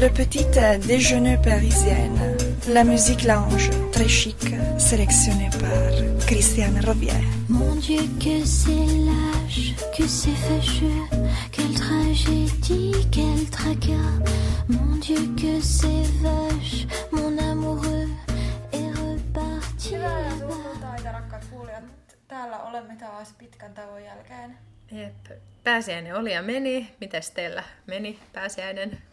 Le petit déjeuner parisienne. La musique lounge, très chic, sélectionnée par Christiane Robier. Mon Dieu, que c'est lâche, que c'est fâcheux, quelle tragédie, quel tracas. Mon Dieu, que c'est vache, mon amoureux est reparti. Täällä olemme taas pitkän tauon jälkeen. Jep. Pääsiäinen oli ja meni. Mites teillä? Meni pääsiäinen?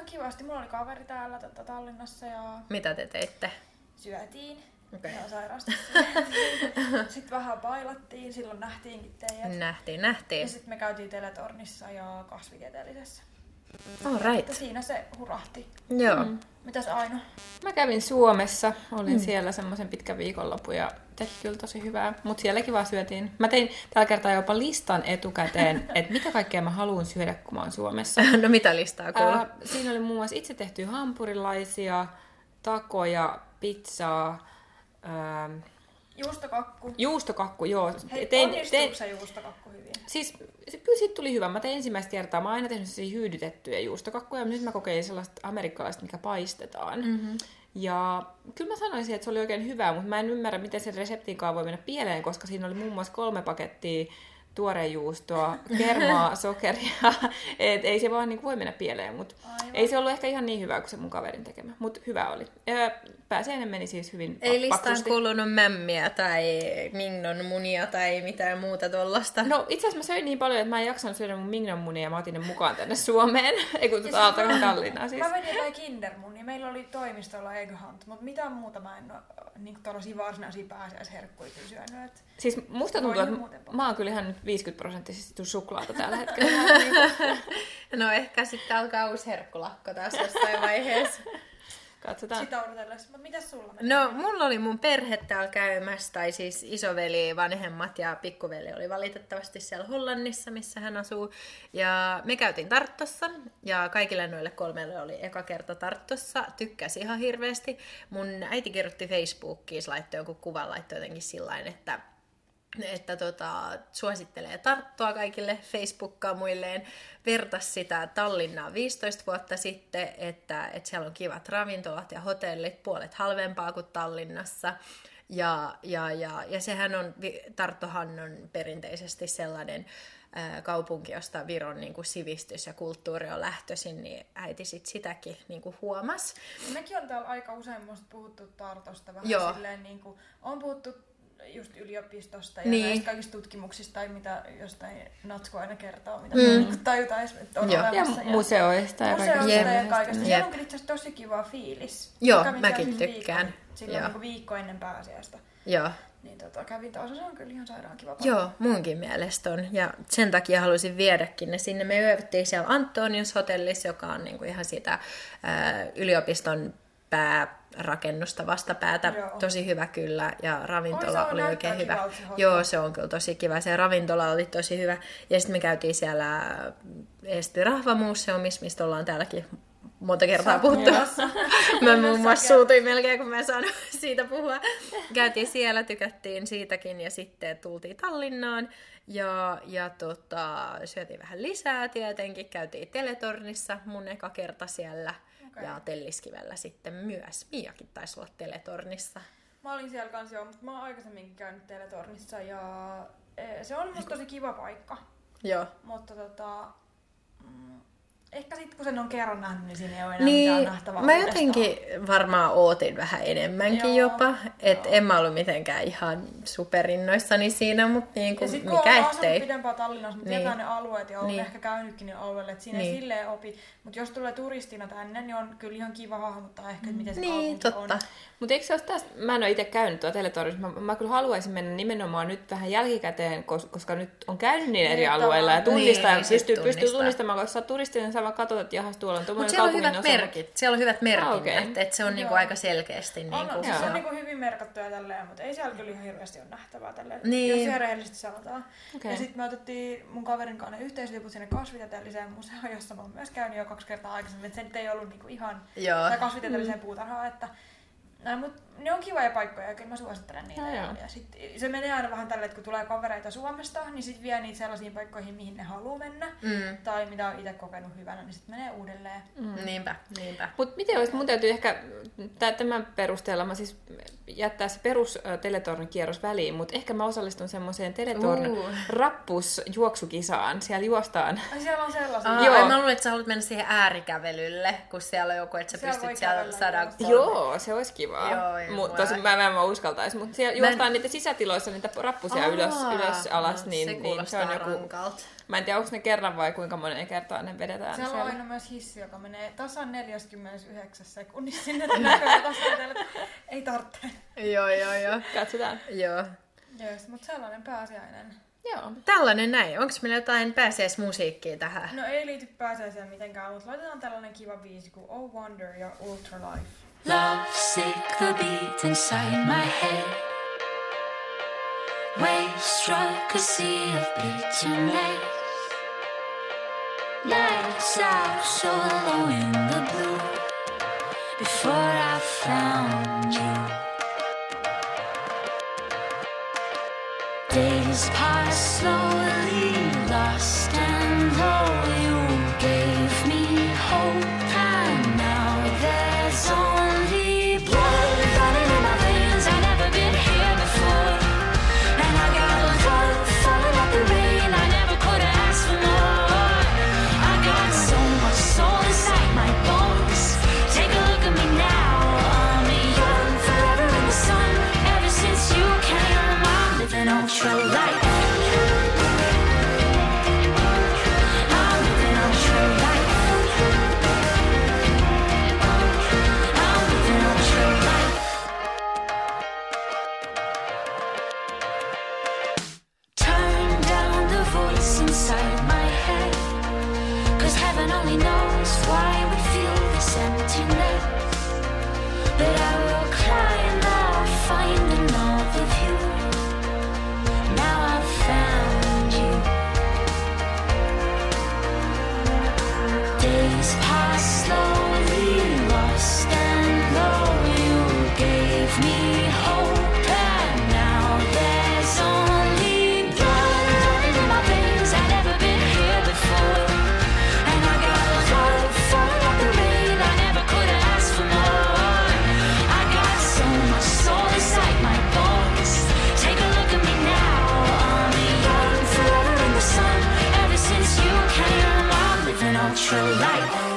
Ihan kivasti. Mulla oli kaveri täällä tota, Tallinnassa ja Mitä te teitte? syötiin. Okei. Ja sairaasti Sitten vähän bailattiin, silloin nähtiinkin teidät. Nähtiin, Ja nähtiin. sitten me käytiin Teletornissa ja kasvitieteellisessä. All Että right. siinä se hurahti. Joo. Mm. Mitäs Aino? Mä kävin Suomessa, olin mm. siellä semmoisen pitkän viikonlopun ja teki kyllä tosi hyvää, mutta sielläkin vaan syötiin. Mä tein tällä kertaa jopa listan etukäteen, että mitä kaikkea mä haluan syödä, kun mä oon Suomessa. No mitä listaa kuuluu? Ää, siinä oli muun muassa itse tehtyä hampurilaisia, takoja, pizzaa, ää, Juustokakku. juustokakku, joo. Hei, tein, onnistuuko se juustokakku hyvin? Siis se- kyllä siitä tuli hyvä. Mä tein ensimmäistä kertaa. Mä oon aina tehnyt sellaisia hyydytettyjä juustokakkuja, mutta nyt mä kokeilin sellaista amerikkalaista, mikä paistetaan. Mm-hmm. Ja kyllä mä sanoisin, että se oli oikein hyvä, mutta mä en ymmärrä, miten sen reseptinkaan voi mennä pieleen, koska siinä oli muun muassa kolme pakettia tuorejuustoa, kermaa, sokeria. Et ei se vaan niin voi mennä pieleen, mutta ei se ollut ehkä ihan niin hyvä kuin se mun kaverin tekemä, mutta hyvä oli. Pääsiäinen meni siis hyvin Ei listaan kuulunut mämmiä tai mingnon munia tai mitään muuta tuollaista. No itse asiassa mä söin niin paljon, että mä en jaksanut syödä mun mingnon munia ja mä otin ne mukaan tänne Suomeen. Ei kun tuota Aaltokan Tallinnaan siis. Mä vedin jotain kindermunia. Meillä oli toimistolla Egg Hunt, mutta mitään muuta mä en ole niin tällaisia varsinaisia pääsiäisherkkuja kyllä syönyt. Siis musta tuntuu, että mä oon kyllä ihan nyt 50 prosenttisesti suklaata tällä hetkellä. No ehkä sitten alkaa uusi herkkulakko taas jossain vaiheessa. Katsotaan. sitä. Mutta mitäs sulla meni? No, mulla oli mun perhe täällä käymässä, tai siis isoveli, vanhemmat ja pikkuveli oli valitettavasti siellä Hollannissa, missä hän asuu. Ja me käytiin Tarttossa, ja kaikille noille kolmelle oli eka kerta Tarttossa. Tykkäsi ihan hirveästi. Mun äiti kirjoitti Facebookiin, laittoi jonkun kuvan, laittoi jotenkin sillain, että että tota, suosittelee Tarttua kaikille Facebook-kamuilleen, vertas sitä Tallinnaa 15 vuotta sitten, että, että siellä on kivat ravintolat ja hotellit, puolet halvempaa kuin Tallinnassa. Ja, ja, ja, ja sehän on, Tarttohan on perinteisesti sellainen ää, kaupunki, josta Viron niin kuin sivistys ja kulttuuri on lähtöisin, niin äiti sit sitäkin niin kuin huomasi. Mekin on täällä aika usein musta puhuttu Tartosta vähän Joo. silleen niin kuin, on puhuttu just yliopistosta ja Niin. näistä kaikista tutkimuksista tai mitä jostain Natsko aina kertoo, mitä mm. niin tajutaan, että on Joo. Ja olemassa. museoista ja Museosta kaikesta. Jep. ja semmoisesta. kaikesta. Jep. Siellä on kyllä itse asiassa tosi kiva fiilis. Joo, Kävin mäkin siis tykkään. Viikon, silloin Joo. niin viikko ennen pääsiäistä. Joo. Niin tota, kävin taas, se on kyllä ihan sairaan kiva paikka. Joo, munkin mielestä on. Ja sen takia halusin viedäkin ne sinne. Me yövyttiin siellä Antonius hotellissa, joka on niinku ihan sitä ää, yliopiston päärakennusta vastapäätä. Joo. Tosi hyvä kyllä. Ja ravintola Oi, oli oikein hyvä. kivalta. Joo, se on kyllä tosi kiva. Se ravintola oli tosi hyvä. Ja sitten me käytiin siellä Eesti Rahvamuseumissa, mistä ollaan täälläkin monta kertaa puhuttu. mä muun muassa suutuin melkein, kun mä en saanut siitä puhua. Käytiin siellä, tykättiin siitäkin ja sitten tultiin Tallinnaan. Ja, ja tota, syötiin vähän lisää tietenkin. Käytiin Teletornissa mun eka kerta siellä. Okei. Ja Telliskivellä sitten myös. Miakin taisi olla Teletornissa. Mä olin siellä kanssa joo, mutta mä oon aikaisemminkin käynyt Teletornissa ja eh, se on musta tosi kiva paikka. Joo. Mutta tota, mm, ehkä sitten kun sen on kerran nähnyt, niin siinä ei ole enää mitään Niin, nähtävää mä uudestaan. jotenkin varmaan ootin vähän enemmänkin Joo, jopa. Että en mä ollut mitenkään ihan superinnoissani siinä, mutta niin Ja kuin, sit kun mikä on ettei. pidempään Tallinnassa, mutta Niin. tietää ne alueet ja on Niin. ehkä käynytkin ne alueelle, että siinä Niin. ei silleen opi. Mutta jos tulee turistina tänne, niin on kyllä ihan kiva hahmottaa ehkä, että miten se Niin, kaupunki totta. on. Mutta eikö se ole tästä, mä en ole itse käynyt tuolla teletorissa, mä, mä kyllä haluaisin mennä nimenomaan nyt vähän jälkikäteen, kos- koska nyt on käynyt niin eri Niin, alueilla ja tunnistaa, Niin, ja pystyy, pystyy tunnistamaan, koska sä oot turistina, niin sä vaan katsot, että jahas tuolla on Mutta tuommoinen siellä on kaupungin hyvät osa. merkit. Siellä on hyvät merkinnät. okei. että et se on niinku aika selkeästi. On, Niinku, on, siis se on niinku hyvin merkattu ja tälleen, mutta ei siellä kyllä ihan hirveästi ole nähtävää tälleen, Niin. jos ihan rehellisesti sanotaan. Okei. Ja sitten me otettiin mun kaverin kanssa ne yhteisliput sinne kasvitieteelliseen museoon, jossa mä oon myös käynyt jo kaksi kertaa aikaisemmin, että se nyt ei ollut niinku ihan, Joo. tai kasvitieteelliseen puutarhaan, että näin, mut ne on kivoja paikkoja ja kyllä mä suosittelen niitä. Joo, Ja, ja sit, se menee aina vähän tälle, että kun tulee kavereita Suomesta, niin sit vie niitä sellaisiin paikkoihin, mihin ne haluaa mennä. Mm. Tai mitä on itse kokenut hyvänä, niin sitten menee uudelleen. Mm. Niinpä, niinpä. Mutta miten olisi, mun täytyy ehkä tä- tämän perusteella, mä siis jättää se perus Teletornin kierros väliin, mutta ehkä mä osallistun semmoiseen Teletorn Uu. rappusjuoksukisaan. Siellä juostaan. Ai siellä on sellaisia. Aa, Joo. Joo. Mä luulen, että sä haluat mennä siihen äärikävelylle, kun siellä on joku, että sä Siellä pystyt siellä sadan. Joo, se olisi kivaa. Joo, joo, Mut, mua- tosin mä, mä en mä uskaltaisi, mutta siellä Mä en- juostaan niitä sisätiloissa niitä rappusia ylös, ylös alas, no, niin se, niin se kuulostaa on joku... rankalta. Mä en tiedä, onko ne kerran vai kuinka monen kertaa ne vedetään Siellä on siellä. aina myös hissi, joka menee tasan 49 sekunnissa sinne näköjään tasoitelle. Ei tarvitse. Joo, joo, joo. Katsotaan. joo. Yes, mutta sellainen pääsiäinen. Joo. Tällainen näin. Onko meillä jotain pääsiäismusiikkia tähän? No ei liity pääsiäiseen mitenkään, mutta laitetaan tällainen kiva biisi kuin Oh Wonder ja Ultralife. Love sick, the beat inside my head. Waves struck a sea of bitterness. Lights out so low in the blue. Before I found you, days pass slowly, natural light.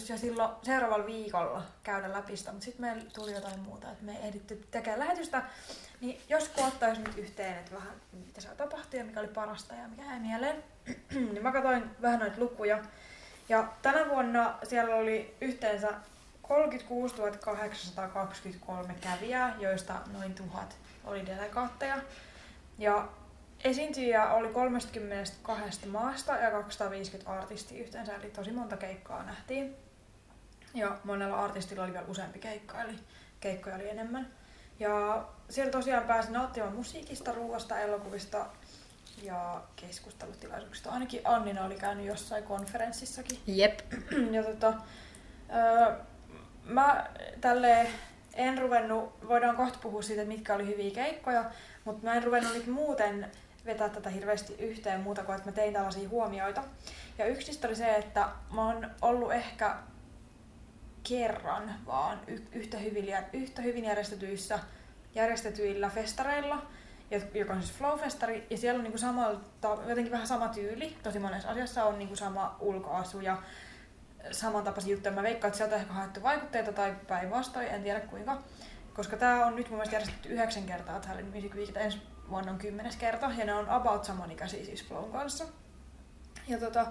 Tarkoitus jo silloin seuraavalla viikolla käydä läpi sitä, mutta sitten meillä tuli jotain muuta, että me ei ehditty tekemään lähetystä. Niin jos koottaisiin nyt yhteen, että vähän mitä siellä tapahtui ja mikä oli parasta ja mikä jäi mieleen, niin mä katsoin vähän noita lukuja. Ja tänä vuonna siellä oli yhteensä 36 823 kävijää, joista noin tuhat oli delegaatteja. Ja esiintyjiä oli 32 maasta ja 250 artistia yhteensä, eli tosi monta keikkaa nähtiin. Ja monella artistilla oli vielä useampi keikka, eli keikkoja oli enemmän. Ja siellä tosiaan pääsi nauttimaan musiikista, ruoasta, elokuvista ja keskustelutilaisuuksista. Ainakin Annina oli käynyt jossain konferenssissakin. Jep. Ja tota, öö, mä tälle en ruvennut, voidaan kohta puhua siitä, että mitkä oli hyviä keikkoja, mutta mä en ruvennut nyt muuten vetää tätä hirveästi yhteen muuta kuin, että mä tein tällaisia huomioita. Ja yksi niistä oli se, että mä oon ollut ehkä kerran vaan y- yhtä, hyvin, yhtä hyvin järjestetyissä järjestetyillä festareilla, joka on siis Flow-festari, ja siellä on niinku samalta, jotenkin vähän sama tyyli, tosi monessa asiassa on niinku sama ulkoasu ja samantapaisia juttuja. Mä veikkaan, että sieltä on ehkä haettu vaikutteita tai päinvastoin, en tiedä kuinka. Koska tämä on nyt mun mielestä järjestetty yhdeksän kertaa Tallinn Music Week, ensi vuonna on kymmenes kerta, ja ne on about samanikäisiä siis Flown kanssa. Ja tota,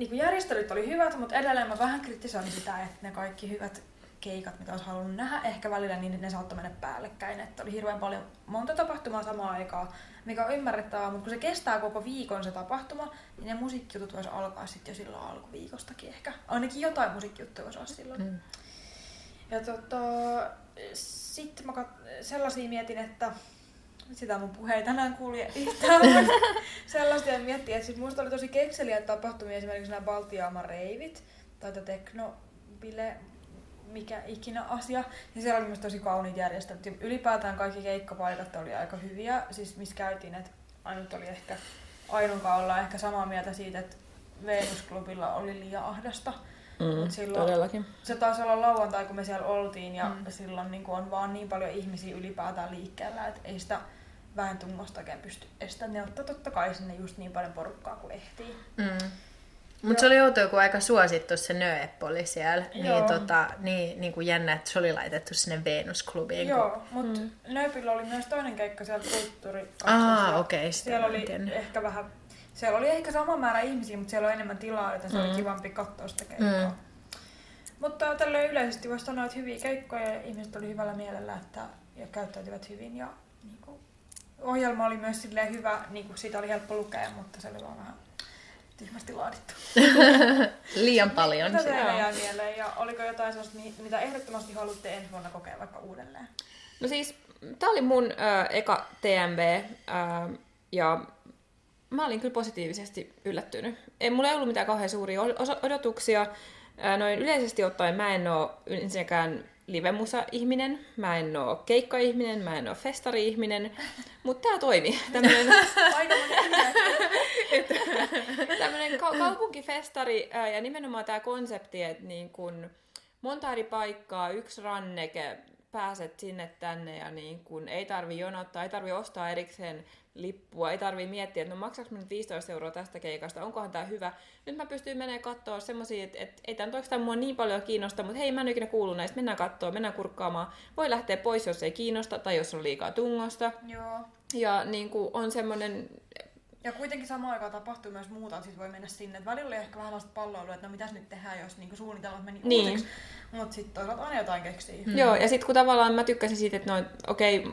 niin järjestelyt oli hyvät, mutta edelleen mä vähän kritisoin sitä, että ne kaikki hyvät keikat, mitä olisi halunnut nähdä ehkä välillä, niin ne saattoi mennä päällekkäin. Että oli hirveän paljon monta tapahtumaa samaan aikaan, mikä on ymmärrettävää, mutta kun se kestää koko viikon se tapahtuma, niin ne musiikkijutut voisi alkaa sitten jo silloin alkuviikostakin ehkä. Ainakin jotain musiikkijuttuja voisi olla silloin. Mm. Ja tota, sitten mä kat- sellaisia mietin, että sitä mun puheen tänään kuuli yhtään, sellaista miettiä, että sit musta oli tosi kekseliä tapahtumia, esimerkiksi nämä Baltiaaman reivit, tai tekno bile mikä ikinä asia. Ja siellä oli myös tosi kauniit järjestelyt. Ja ylipäätään kaikki keikkapaikat oli aika hyviä, siis missä käytiin, että ainut oli ehkä Ainunkaan olla ehkä samaa mieltä siitä, että Venus-klubilla oli liian ahdasta. Mm, silloin, todellakin. Se taisi olla lauantai, kun me siellä oltiin, ja mm. silloin niin on vaan niin paljon ihmisiä ylipäätään liikkeellä, että ei sitä vähän tungostakaan pysty estämään. Ne ottaa totta kai sinne just niin paljon porukkaa kuin ehtii. Mm. Mutta se oli outoa, kun aika suosittu se Nöep oli siellä. Niin, tota, niin, niin kuin jännä, että se oli laitettu sinne Venus-klubiin. Joo, kun... mutta mm. Nööpillä oli myös toinen keikka siellä kulttuuri. Ah, okei. Okay, siellä oli tiennyt. ehkä vähän, siellä oli ehkä sama määrä ihmisiä, mutta siellä oli enemmän tilaa, että se mm. oli kivampi katsoa sitä keikkaa. Mm. Mutta tällä yleisesti voisi sanoa, että hyviä keikkoja ja ihmiset oli hyvällä mielellä että, ja käyttäytyvät hyvin. Ja, niin kuin, ohjelma oli myös hyvä, niin kuin siitä oli helppo lukea, mutta se oli vaan vähän tyhmästi laadittu. Liian paljon. Mitä teille jää mieleen ja oliko jotain sellaista, mitä ehdottomasti haluatte ensi vuonna kokea vaikka uudelleen? No siis, tää oli mun äh, eka TMV äh, ja mä olin kyllä positiivisesti yllättynyt. Ei, mulla ei ollut mitään kauhean suuria odotuksia. Äh, noin yleisesti ottaen mä en oo ensinnäkään livemusa-ihminen, mä en oo keikka-ihminen, mä en oo festari-ihminen, mutta tää toimi. Tämmönen, tämmönen ka- kaupunkifestari ja nimenomaan tämä konsepti, että niin kun monta eri paikkaa, yksi ranneke, pääset sinne tänne ja niin kun ei tarvi jonottaa, ei tarvi ostaa erikseen lippua, ei tarvi miettiä, että no maksaks nyt 15 euroa tästä keikasta, onkohan tämä hyvä. Nyt mä pystyn menemään katsoa semmoisia, että, että ei tämä oikeastaan mua niin paljon kiinnosta, mutta hei, mä en ikinä kuullut näistä, mennään katsoa, mennään kurkkaamaan. Voi lähteä pois, jos ei kiinnosta tai jos on liikaa tungosta. Joo. Ja niin kuin on semmoinen ja kuitenkin samaan aikaan tapahtuu myös muuta, että voi mennä sinne. Et välillä oli ehkä vähän vasta palloilua, että no mitäs nyt tehdään, jos niinku suunnitelmat meni niin. uusiksi. Mutta sitten toisaalta aina jotain keksii. Mm. Joo, ja sitten kun tavallaan mä tykkäsin siitä, että no okei, okay,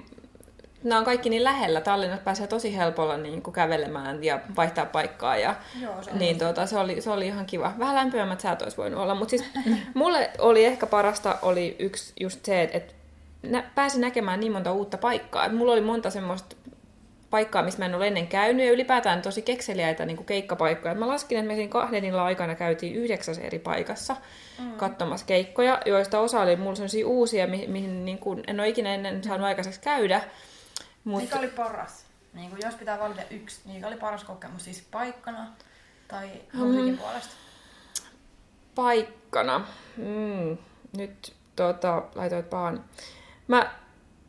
nämä on kaikki niin lähellä. Tallinnat pääsee tosi helpolla niin kuin kävelemään ja vaihtaa paikkaa. Ja, Joo, se, niin, tuota, se, oli, se oli ihan kiva. Vähän lämpimämmät säät olisi voinut olla. Mutta siis mulle oli ehkä parasta oli yksi just se, että, että nä, pääsin näkemään niin monta uutta paikkaa. Et mulla oli monta semmoista paikkaa, missä mä en ole ennen käynyt, ja ylipäätään tosi kekseliäitä niin kuin keikkapaikkoja. Mä laskin, että me siinä kahden illan aikana käytiin yhdeksäs eri paikassa mm. katsomassa keikkoja, joista osa oli mulla sellaisia uusia, mihin, mihin niin kuin en ole ikinä ennen saanut aikaiseksi käydä. Mutta... Mikä oli paras? Niin kuin jos pitää valita yksi, niin mikä oli paras kokemus? Siis paikkana tai musiikin mm. puolesta? Paikkana. Mm. Nyt tota, laitoit paan. Mä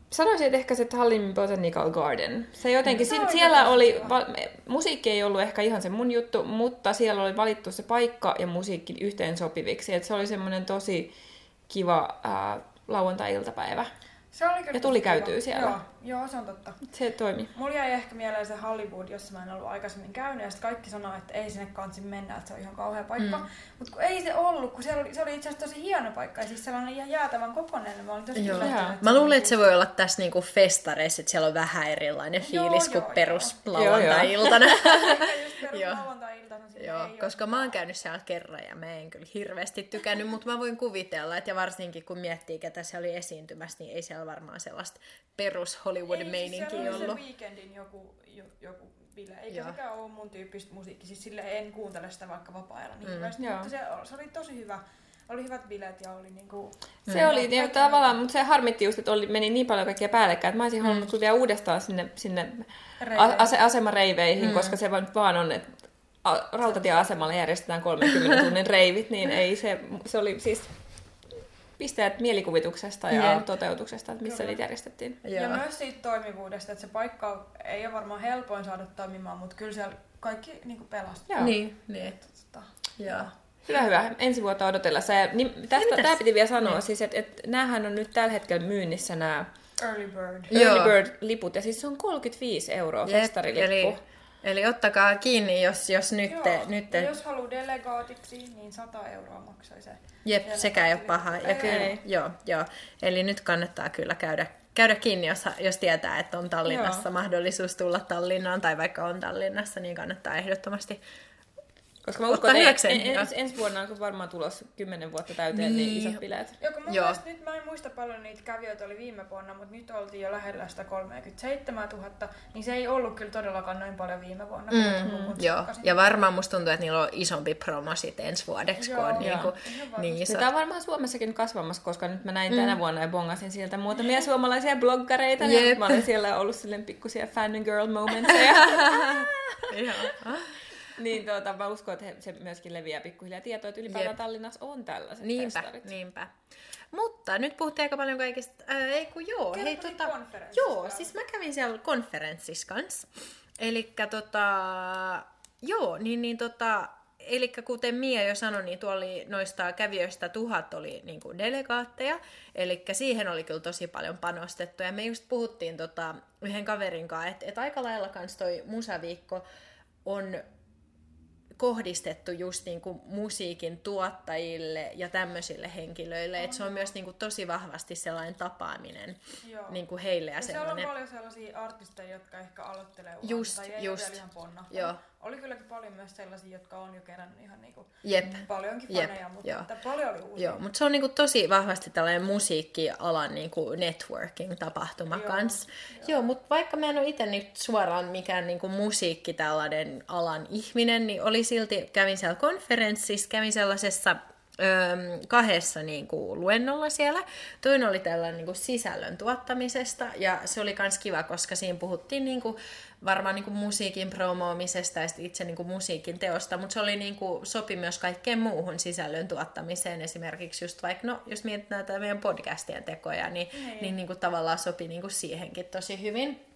sanoisin, että ehkä se Tallinn Botanical Garden. Se jotenkin, se siellä oli, va, musiikki ei ollut ehkä ihan se mun juttu, mutta siellä oli valittu se paikka ja musiikki yhteen sopiviksi. Et se oli semmoinen tosi kiva ää, lauantai-iltapäivä. Se oli kyllä Ja tuli käytyä siellä. Joo, joo, se on totta. Se toimi. Mulla jäi ehkä mieleen se Hollywood, jossa mä en ollut aikaisemmin käynyt, ja sitten kaikki sanoo, että ei sinne kansi mennä, että se on ihan kauhea paikka. Mm. Mutta kun ei se ollut, kun siellä oli, se oli itse asiassa tosi hieno paikka, ja siis sellainen ihan jäätävän kokoinen, niin mä olin tosi Joo. että Mä se luulen, että se voi olla tässä niinku festareissa, että siellä on vähän erilainen fiilis joo, kuin joo. perus lauantai-iltana. Ehkä just perus Joo. Joo, koska mä oon käynyt siellä kerran ja mä en kyllä hirveästi tykännyt, mutta mä voin kuvitella, että ja varsinkin kun miettii, ketä siellä oli esiintymässä, niin ei siellä varmaan sellaista perus Hollywood-meininkiä ei, siis oli ollut. se weekendin joku, jo, joku bile, eikä Joo. sekään ole mun tyyppistä musiikkia, siis sille en kuuntele sitä vaikka vapaa-ajalla niin Mm. hirveästi, Joo. mutta se, se, oli tosi hyvä, oli hyvät bileet ja oli niinku... Se oli ja Kaikki tavallaan, mutta se harmitti just, että oli, meni niin paljon kaikkia päällekkäin, että mä olisin halunnut kyllä vielä uudestaan sinne, sinne ase, asemareiveihin, mm. koska se vaan, vaan on, että rautatieasemalla järjestetään 30 tunnin reivit, niin ei se, se oli siis pisteet mielikuvituksesta ja Jep. toteutuksesta, että missä Kyllä. niitä järjestettiin. Ja Joo. myös siitä toimivuudesta, että se paikka ei ole varmaan helpoin saada toimimaan, mutta kyllä siellä kaikki niinku pelasti. Joo. Niin, niin. Tota, Joo. Hyvä, hyvä. Ensi vuotta odotellessa. Ja niin, tästä, tämä piti vielä sanoa, siis, että, että näähän on nyt tällä hetkellä myynnissä nämä Early Bird. Early Bird-liput, ja siis se on 35 euroa Jep, festarilippu. eli, eli ottakaa kiinni, jos, jos nyt, Joo. nyt Ja jos haluaa delegaatiksi, niin 100 euroa maksoi se. Jep, sekä ei ole paha. Ja kyllä, ei. joo, joo. Eli nyt kannattaa kyllä käydä, käydä kiinni, jos, jos tietää, että on Tallinnassa Joo. mahdollisuus tulla Tallinnaan, tai vaikka on Tallinnassa, niin kannattaa ehdottomasti. Koska mä uskon, että ens, ensi vuonna on varmaan tulossa 10 vuotta täyteen niin, Niin. isot bileet. Joo, kun mun Joo. mielestä nyt mä en muista paljon niitä kävijöitä oli viime vuonna, mutta nyt oltiin jo lähellä sitä 37 000, niin se ei ollut kyllä todellakaan noin paljon viime vuonna. kun luvun Joo, ja varmaan musta tuntuu, että niillä on isompi promo sit ensi vuodeksi, kun Joo, on niin, joo. kuin, Ihan varmasti. niin Ja iso. tämä on varmaan Suomessakin kasvamassa, koska nyt mä näin tänä vuonna ja bongasin sieltä muutamia suomalaisia bloggareita. Ja Jep. mä olen siellä ollut silleen pikkusia fangirl momentseja. Joo. niin tuota, mä uskon, että he, se myöskin leviää pikkuhiljaa tietoa, että ylipäätään Jep. Tallinnassa on tällaiset Niinpä, festarit. niinpä. Mutta nyt puhuttiin aika paljon kaikista, ää, ei kun joo, Kerro hei tota, joo, siis mä kävin siellä konferenssissa kanssa. Elikkä tota, joo, niin, niin tota, Eli kuten Mia jo sanoi, niin tuolla oli noista kävijöistä tuhat oli niin kuin delegaatteja, eli siihen oli kyllä tosi paljon panostettu. Ja me just puhuttiin tota, yhden kaverin kanssa, että et aika lailla kans toi musaviikko on kohdistettu just niin kuin musiikin tuottajille ja tämmöisille henkilöille, että se on myös niin kuin tosi vahvasti sellainen tapaaminen Joo. niin kuin heille ja, Ja siellä on sellainen. paljon sellaisia artisteja, jotka ehkä aloittelee uransa Just, tai ei just. ole vielä ihan. Joo. Oli kylläkin paljon myös sellaisia, jotka on jo kerännyt ihan niinku Jep. paljonkin Jep, faneja, mutta joo. paljon oli uusia. Joo, mutta se on niinku tosi vahvasti tällainen musiikkialan niinku networking-tapahtuma Joo, kans. Joo, mutta vaikka mä en ole itse nyt suoraan mikään niinku musiikki tällainen alan ihminen, niin oli silti, kävin siellä konferenssissa, kävin sellaisessa öö, kahdessa niin kuin, luennolla siellä. Toinen oli tällainen niin kuin, sisällön tuottamisesta ja se oli myös kiva, koska siinä puhuttiin niin kuin, varmaan niin kuin, musiikin promoomisesta ja itse niin kuin, musiikin teosta, mutta se oli niin kuin, sopi myös kaikkeen muuhun sisällön tuottamiseen. Esimerkiksi just vaikka, no, jos mietitään meidän podcastien tekoja, niin, niin. niin, niin kuin, tavallaan sopi niin kuin, siihenkin tosi hyvin.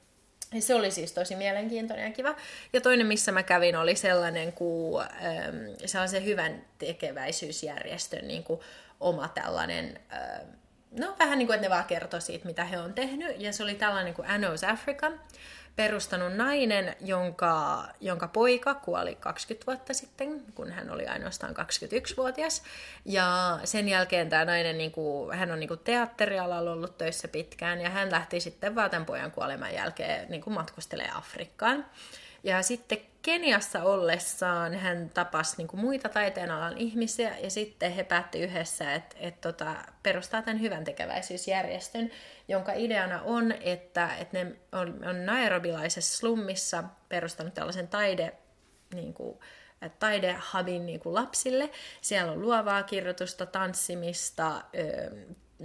Ja se oli siis tosi mielenkiintoinen ja kiva. Ja toinen, missä mä kävin, oli sellainen kuin ähm, sellaisen hyvän tekeväisyysjärjestön niin kuin oma tällainen, ähm, no vähän niin kuin, että ne vaan kertoi siitä, mitä he on tehnyt. Ja se oli tällainen kuin Anos Africa, perustanut nainen, jonka, jonka poika kuoli 20 vuotta sitten, kun hän oli ainoastaan 21-vuotias. Ja sen jälkeen tämä nainen, niin kuin, hän on niin kuin teatterialalla ollut töissä pitkään, ja hän lähti sitten vaan tämän pojan kuoleman jälkeen niin kuin matkustelemaan Afrikkaan. Ja sitten Keniassa ollessaan hän tapasi niin kuin muita taiteenalan ihmisiä ja sitten he päätti yhdessä, että, että tota, perustaa tämän hyvän tekeväisyysjärjestön, jonka ideana on, että, että ne on, on Nairobilaisessa slummissa perustanut tällaisen taide, niin kuin, taidehubin niin kuin lapsille. Siellä on luovaa kirjoitusta, tanssimista,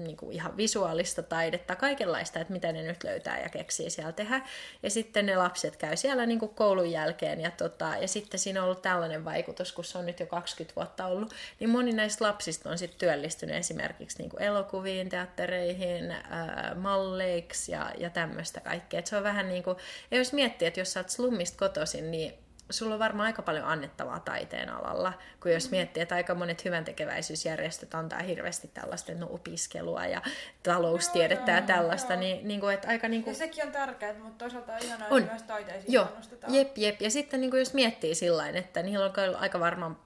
niin kuin ihan visuaalista taidetta, kaikenlaista, että mitä ne nyt löytää ja keksii siellä tehdä. Ja sitten ne lapset käy siellä niin kuin koulun jälkeen ja, tota, ja sitten siinä on ollut tällainen vaikutus, kun se on nyt jo 20 vuotta ollut, niin moni näistä lapsista on sitten työllistynyt esimerkiksi niin kuin elokuviin, teattereihin, ää, malleiksi ja, ja tämmöistä kaikkea. Et se on vähän niin kuin, ja jos miettii, että jos sä oot slummista kotoisin, niin sulla on varmaan aika paljon annettavaa taiteen alalla, kun jos miettii, että aika monet hyvän tekeväisyysjärjestöt antaa hirveästi tällaista no, opiskelua ja taloustiedettä Joo, ja tällaista, joo. niin, niin kuin, että aika niin Ja kuin, sekin on tärkeää, mutta toisaalta on ihanaa, On. että myös taiteisiin Joo, panostetaan. jep, jep. Ja sitten niin kuin jos miettii sillä että niillä on aika varmaan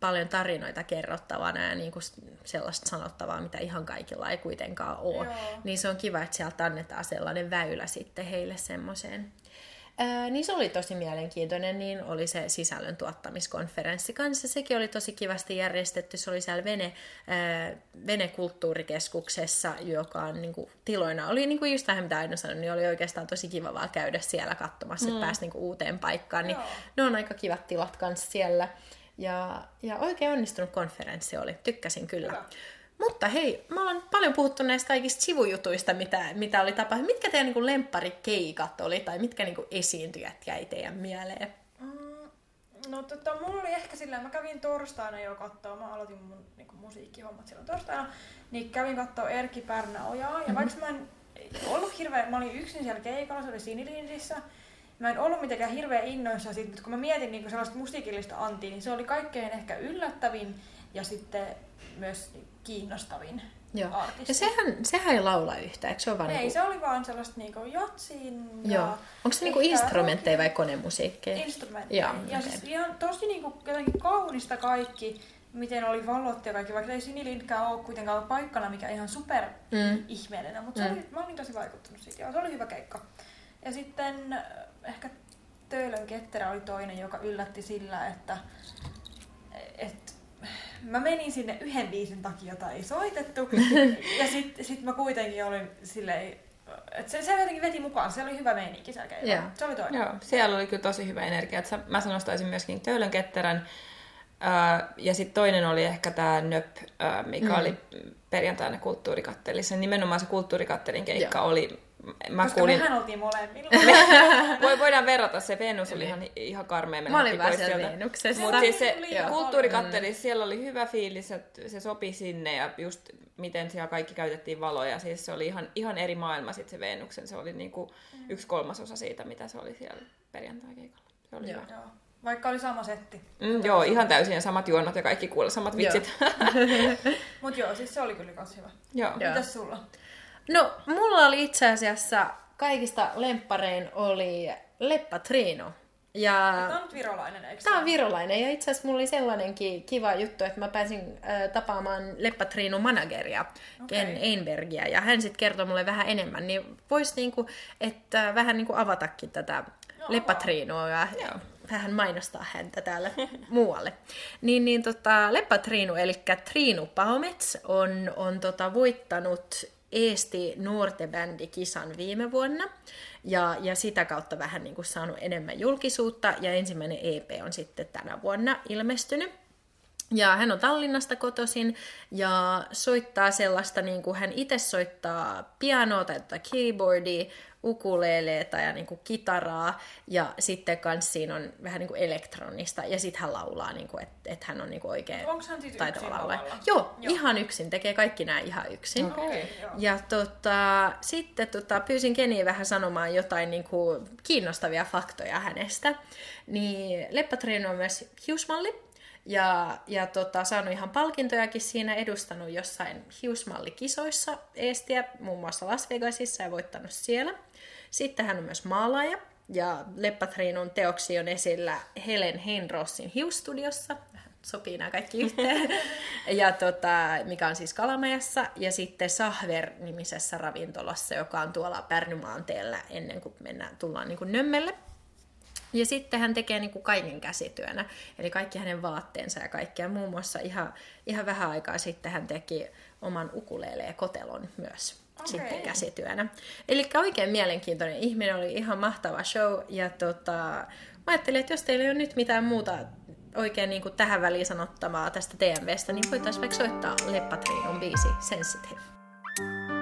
paljon tarinoita kerrottavana ja niin kuin sellaista sanottavaa, mitä ihan kaikilla ei kuitenkaan ole. Joo. Niin se on kiva, että sieltä annetaan sellainen väylä sitten heille semmoiseen. Niin se oli tosi mielenkiintoinen, niin oli se sisällön tuottamiskonferenssi kanssa. Sekin oli tosi kivasti järjestetty. Se oli siellä Vene, Vene-kulttuurikeskuksessa, joka on niin kuin, tiloina. Oli niin kuin just tähän, mitä Aino sanoi, niin oli oikeastaan tosi kiva vaan käydä siellä katsomassa, mm. että pääsi niin kuin, uuteen paikkaan. Niin Joo. ne on aika kivat tilat kanssa siellä. Ja, ja oikein onnistunut konferenssi oli. Tykkäsin kyllä. Hyvä. Mutta hei, mä oon paljon puhuttu näistä kaikista sivujutuista, mitä, mitä oli tapahtunut. Mitkä teidän niin lempparikeikat oli, tai mitkä niin esiintyjät jäi teidän mieleen? Mm, No tota, mulla oli ehkä sillä, mä kävin torstaina jo kattoo, mä aloitin mun niin musiikkihommat silloin torstaina, niin kävin kattoo Erkki Pärnäojaa, ja mm-hmm. vaikka mä en ollut hirveä, mä olin yksin siellä keikalla, se oli Sinilinsissä, mä en ollut mitenkään hirveän innoissa siitä, mutta kun mä mietin niin sellaista musiikillista antia, niin se oli kaikkein ehkä yllättävin ja sitten myös kiinnostavin Joo. artisti. Ja sehän, sehän ei laula yhtään, eikö se ole vaan Ei, niinku... se oli vaan sellaista niinku jatsiin ja... Joo. Onko se niinku instrumentteja vai konemusiikkeja? Instrumentteja. Joo, ja okei. siis ihan tosi niinku jotenkin kaunista kaikki, miten oli valot ja kaikki, vaikka ei Sinilindkään ole kuitenkaan ollut paikkana mikä ihan super Mm. ihmeellinen, mutta Mm. oli, mä olin tosi vaikuttunut siitä. Joo, se oli hyvä keikka. Ja sitten äh, ehkä Töölön Ketterä oli toinen, joka yllätti sillä, että et, mä menin sinne yhden biisin takia, jota ei soitettu. ja sitten sit mä kuitenkin olin silleen, että se, se jotenkin veti mukaan. Se oli hyvä meininki siellä. Joo. Se oli toinen. Joo, siellä oli kyllä tosi hyvä energia. Et sä- Mä sanostaisin myöskin Töölön ketterän. Ää, ja sitten toinen oli ehkä tämä Nöp, ää, mikä mm. oli perjantaina kulttuurikattelissa. Nimenomaan se kulttuurikattelin keikka Joo. oli... Mä Koska kuulin, mehän oltiin molemmilla. voi, voidaan verrata, se Venus oli ihan, ihan karmea. Mä olin vaan siellä Venuksessa. Mutta siis se kulttuurikatteli, siellä oli hyvä fiilis, että se sopi sinne ja just miten siellä kaikki käytettiin valoja. Siis se oli ihan, ihan eri maailma sitten se Venuksen. Se oli niinku yksi kolmasosa siitä, mitä se oli siellä perjantai-keikalla. Se oli Joo. hyvä. Joo. Vaikka oli sama setti. Mm, joo, ihan täysin ja samat juonnot ja kaikki kuulla samat vitsit. Mut joo, siis se oli kyllä kans hyvä. joo. Joo. Mitäs sulla? No, mulla oli itse asiassa kaikista lempparein oli Leppa Trino. Ja Tämä on nyt virolainen, eikö Tämä on virolainen ja itse asiassa mulla oli sellainenkin kiva juttu, että mä pääsin äh, tapaamaan Leppa Trino manageria, Okei. Ken Einbergia, ja hän sitten kertoi mulle vähän enemmän, niin voisi niinku, että vähän niinku avatakin tätä No, ja vähän mainostaa häntä täällä muualle. Niin, niin tota, Leppa Trinu, eli Trinu Paomets, on, on tota, voittanut Eesti Nuortebändi-kisan viime vuonna ja, ja sitä kautta vähän niin kuin saanut enemmän julkisuutta ja ensimmäinen EP on sitten tänä vuonna ilmestynyt. Ja hän on Tallinnasta kotoisin ja soittaa sellaista, niin kuin hän itse soittaa pianoa tai tota keyboardia, ukuleleeta ja niin kuin kitaraa ja sitten kans siinä on vähän niin kuin elektronista ja sitten hän laulaa, niin kuin, että, että hän on niin kuin oikein Onks hän siis taitava laulaja. Joo, Joo. Ihan yksin, tekee kaikki nämä ihan yksin. Joo. Ja tota, sitten tota, pyysin Keniä vähän sanomaan jotain niin kuin, kiinnostavia faktoja hänestä. Niin Leppa Trino on myös hiusmalli. Ja, ja tota, saanut ihan palkintojakin siinä, edustanut jossain hiusmallikisoissa Eestiä, muun muassa Las Vegasissa ja voittanut siellä. Sitten hän on myös maalaaja. Ja Leppa Trinon teoksi on esillä Helen Heinrossin hiustudiossa. Vähän Sopii nämä kaikki yhteen. ja tota, mikä on siis Kalamajassa. Ja sitten Sahver-nimisessä ravintolassa, joka on tuolla Pärnymaanteellä ennen kuin mennään, tullaan niin kuin Nömmelle. Ja sitten hän tekee niin kuin kaiken käsityönä, eli kaikki hänen vaatteensa ja kaikkea. Muun muassa ihan, ihan vähän aikaa sitten hän teki oman ukuleleen kotelon myös Okei. sitten käsityönä. Eli oikein mielenkiintoinen ihminen, oli ihan mahtava show. Ja tota, mä ajattelin, että jos teillä ei ole nyt mitään muuta oikein niin kuin tähän väliin sanottavaa tästä TMVstä, niin voitaisiin vaikka soittaa Leppa Trinon biisi Sensitive.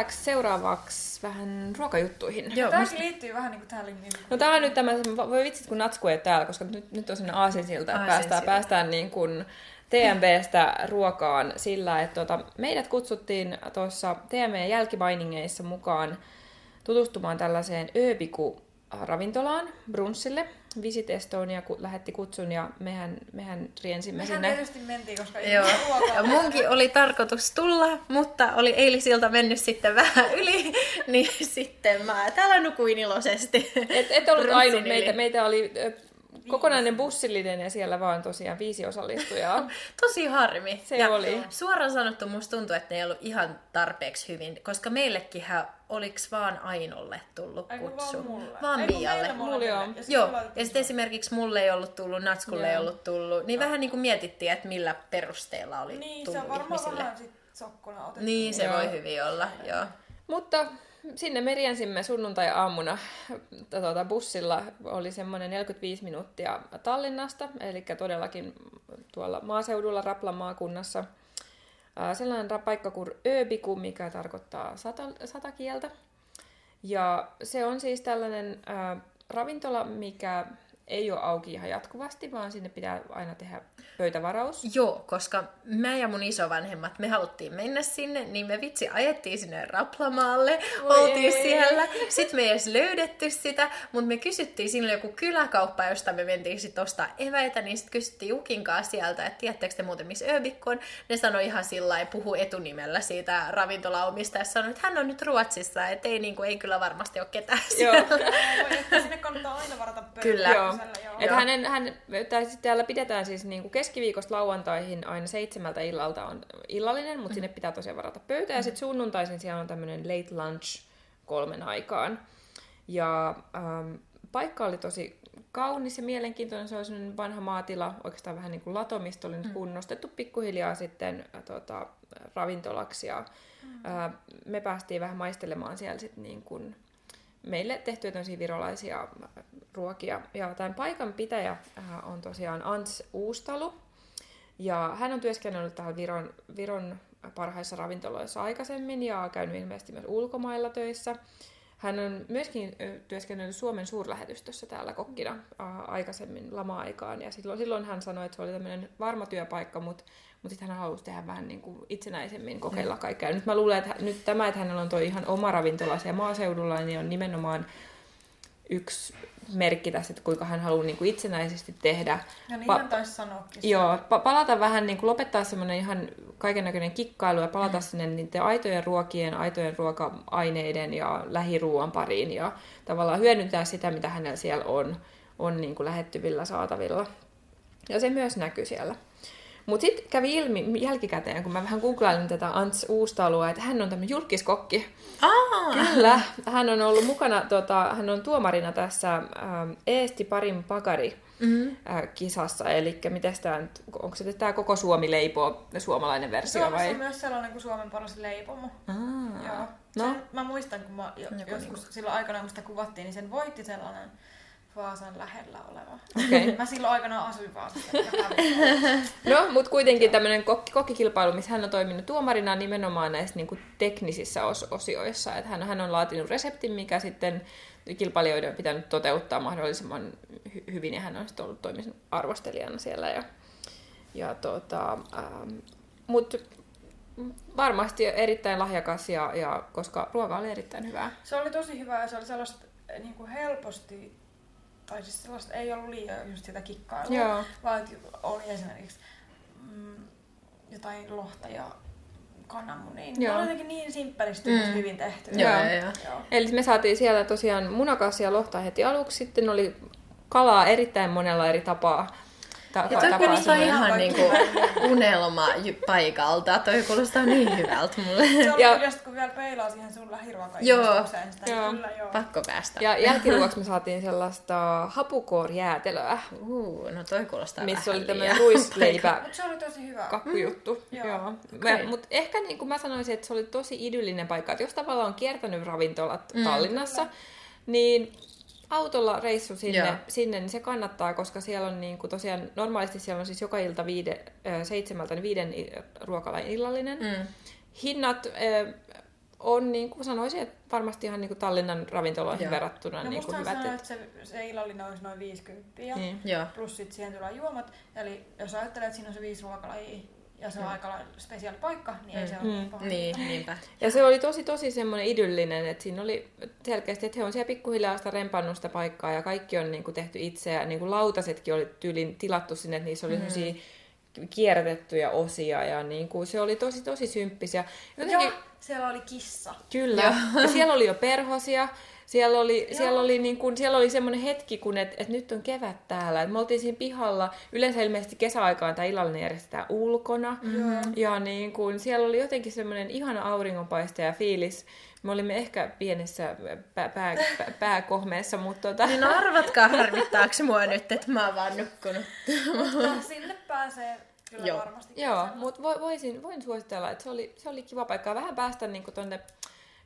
Siirrytäänkö seuraavaksi vähän ruokajuttuihin? Joo, Tämäkin musta, liittyy vähän niinku tähän niin No tää on nyt tämä, voi vitsit kun Natsku ei täällä, koska nyt, nyt on sellainen aasinsilta, että päästään, päästään niin kuin TMBstä ruokaan sillä, että tota, meidät kutsuttiin tuossa TMV jälkimainingeissa mukaan tutustumaan tällaiseen Öbiku ravintolaan, brunssille. Visit Estonia ku, lähetti kutsun ja mehän, mehän riensimme Mehän sinne. tietysti mentiin, koska Joo. Ja munkin oli tarkoitus tulla, mutta oli eilisilta mennyt sitten vähän yli, niin sitten mä täällä nukuin iloisesti. Et, et ollut Brunssin ainut, meitä, meitä oli kokonainen bussillinen ja siellä vaan tosiaan viisi osallistujaa. Tosi harmi. Se ja oli. Suoraan sanottu musta tuntuu, että ne ei ollut ihan tarpeeksi hyvin, koska meillekinhän oliks vaan Ainolle tullut kutsu. vaan mulle. Vaan Mialle. joo. Ja sitten Joo, ja sitten esimerkiksi mulle ei ollut tullut, Natskulle ei Joo. ollut tullut, niin vähän niin kuin mietittiin, että millä perusteella oli Niin, se tullut on varmaan ihmisille. vähän sit sokkona otettu. Niin, se Joo. voi hyvin olla, joo. Mutta sinne me riensimme sunnuntai-aamuna tuota, bussilla. Oli semmoinen 45 minuuttia Tallinnasta, eli todellakin tuolla maaseudulla Raplan maakunnassa. Sellainen paikka kuin Öbiku, mikä tarkoittaa sata, sata kieltä. Ja se on siis tällainen ää, ravintola, mikä ei ole auki ihan jatkuvasti, vaan sinne pitää aina tehdä pöytävaraus. Joo, koska mä ja mun isovanhemmat, me haluttiin mennä sinne, niin me vitsi ajettiin sinne Raplamaalle, Voi oltiin ei. siellä. Sitten me ei edes löydetty sitä, mutta me kysyttiin, oli joku kyläkauppa, josta me mentiin sitten ostaa eväitä, niin sitten kysyttiin Jukinkaa sieltä, että tiedättekö te muuten missä Öbikko on. Ne sanoi ihan sillä lailla, puhu etunimellä siitä ravintolaomista ja sanoi, että hän on nyt Ruotsissa, että ei, niin kuin, ei kyllä varmasti ole ketään Joo. siellä. Että sinne kannattaa aina varata pöytä. Kyllä. Joo. Että hänen, hän, tai täällä pidetään siis niinku keskiviikosta lauantaihin aina seitsemältä illalta on illallinen, mutta sinne pitää tosiaan varata pöytä. Ja sitten sunnuntaisin siellä on tämmöinen late lunch kolmen aikaan. Ja ähm, paikka oli tosi kaunis ja mielenkiintoinen. Se oli sellainen vanha maatila, oikeastaan vähän niin kuin lato, mistä oli nyt kunnostettu pikkuhiljaa sitten äh, tota, ravintolaksi ja ää, me päästiin vähän maistelemaan siellä sit niin kun meille tehtyjä tämmöisiä virolaisia ruokia. Ja tämän paikan pitäjä ää, on tosiaan Ants Uustalu. Ja hän on työskennellyt täällä Viron, Viron parhaissa ravintoloissa aikaisemmin ja käynyt ilmeisesti myös ulkomailla töissä. Hän on myöskin työskennellyt Suomen suurlähetystössä täällä kokkina ää, aikaisemmin lama-aikaan. Ja silloin, silloin hän sanoi, että se oli tämmöinen varma työpaikka, mutta mutta sitten hän halusi tehdä vähän niin kuin itsenäisemmin, kokeilla kaikkea. Ja nyt mä luulen, että nyt tämä, että hänellä on tuo ihan oma ravintola siellä maaseudulla, niin on nimenomaan yksi merkki tässä, että kuinka hän haluaa niin kuin itsenäisesti tehdä. Ja niin Pa- hän taisi sanoakin. Joo, pa- palata vähän, niin kuin lopettaa semmoinen ihan kaikennäköinen kikkailu ja palata Mm. sinne niiden aitojen ruokien, aitojen ruoka-aineiden ja lähiruuan pariin ja tavallaan hyödyntää sitä, mitä hänellä siellä on, on niin kuin lähettyvillä saatavilla. Ja se myös näkyy siellä. Mutta sitten kävi ilmi jälkikäteen, kun mä vähän googlailin tätä Ants Uustalua, että hän on tämmöinen julkiskokki. Aa, Kyllä, hän on ollut mukana, tota, hän on tuomarina tässä ähm, Eesti Parin Pagari mm. äh, kisassa, eli miten tämä onko se tämä koko Suomi leipoo suomalainen versio Suomessa vai? on myös sellainen kuin Suomen paras leipomo. Aa, Joo. No. Sen, mä muistan, kun mä jo, joskus niinku- silloin aikana, kun sitä kuvattiin, niin sen voitti sellainen Vaasan lähellä oleva. Okei. Mä silloin aikana asuin Vaasassa. No, mutta kuitenkin tämmöinen kokki, kokkikilpailu, missä hän on toiminut tuomarina nimenomaan näissä niin kuin teknisissä os- osioissa. Että hän, hän on laatinut reseptin, mikä sitten kilpailijoiden on pitänyt toteuttaa mahdollisimman hy- hyvin, ja hän on sitten ollut toiminut arvostelijana siellä. Ja, ja tota, ähm, mutta varmasti erittäin lahjakas, ja, ja, koska ruoka oli erittäin hyvää. Se oli tosi hyvä ja se oli sellaista eh, niin kuin helposti, tai siis sellaista ei ollut liian just sitä kikkailua, Joo. vaan oli esimerkiksi mm, jotain lohta ja kananmunia. Ne Joo. oli jotenkin niin simppelisti Mm. hyvin tehty. Joo, Joo. joo, joo. Eli me saatiin siellä tosiaan munakasia ja lohta heti aluksi, sitten oli kalaa erittäin monella eri tapaa. Ta- Ja toi kuulostaa ihan Kaikki niinku unelma paikalta. Toi kuulostaa niin hyvältä mulle. Se oli Ja- kyllä, kun vielä peilaa siihen sun lähiruoka Joo. sitä, Joo. kyllä joo. Pakko päästä. Ja jälkiruoksi me saatiin sellaista hapukoorjäätelöä, Uh, no toi kuulostaa missä oli tämmöinen ruisleipä Mutta se oli tosi hyvä. kakkujuttu. Mm. Joo. Joo. Okei. Mutta ehkä niin kuin mä sanoisin, että se oli tosi idyllinen paikka. Että jos tavallaan on kiertänyt ravintolat Mm. Tallinnassa, niin autolla reissu sinne, Joo. sinne, niin se kannattaa, koska siellä on niin kuin tosiaan, normaalisti siellä on siis joka ilta viide, seitsemältä niin viiden ruokalain illallinen. Mm. Hinnat ö, on, niin kuin sanoisin, että varmasti ihan niin kuin Tallinnan ravintoloihin Joo. verrattuna No niin kuin hyvät. sanoi, Et, että se, se illallinen olisi noin 50. niin. Plus sit siihen tulee juomat. Eli jos ajattelee, että siinä on se viisi ruokalajia ja se on aika lailla spesiaali paikka, niin ei se ole niin paha. Niin, niinpä. Ja se oli tosi tosi semmoinen idyllinen, että siinä oli selkeästi, että he on siellä pikkuhiljaa sitä rempannut sitä paikkaa ja kaikki on niin kuin tehty itse ja niin kuin lautasetkin oli tyylin tilattu sinne, että niissä oli mm. kierrätettyjä osia ja niin kuin, se oli tosi tosi symppis. Ja jotenkin, Joo, siellä oli kissa. Kyllä. Ja siellä oli jo perhosia. Siellä oli, siellä oli, niin kuin, siellä oli semmoinen hetki, kun et, et nyt on kevät täällä. Et me oltiin siinä pihalla. Yleensä ilmeisesti kesäaikaan tämä illallinen järjestetään ulkona. Mm-hmm. Ja niin kuin, siellä oli jotenkin semmoinen ihana auringonpaiste ja fiilis. Me olimme ehkä pienessä pää, pää, pää, pääkohmeessa, mutta tota... Niin no arvatkaa, harmittaako mua nyt, että mä oon vaan nukkunut. Mutta sinne pääsee kyllä Joo. varmasti. Joo, mutta voisin, voin suositella, että se oli, se oli kiva paikka. Vähän päästä niin tuonne...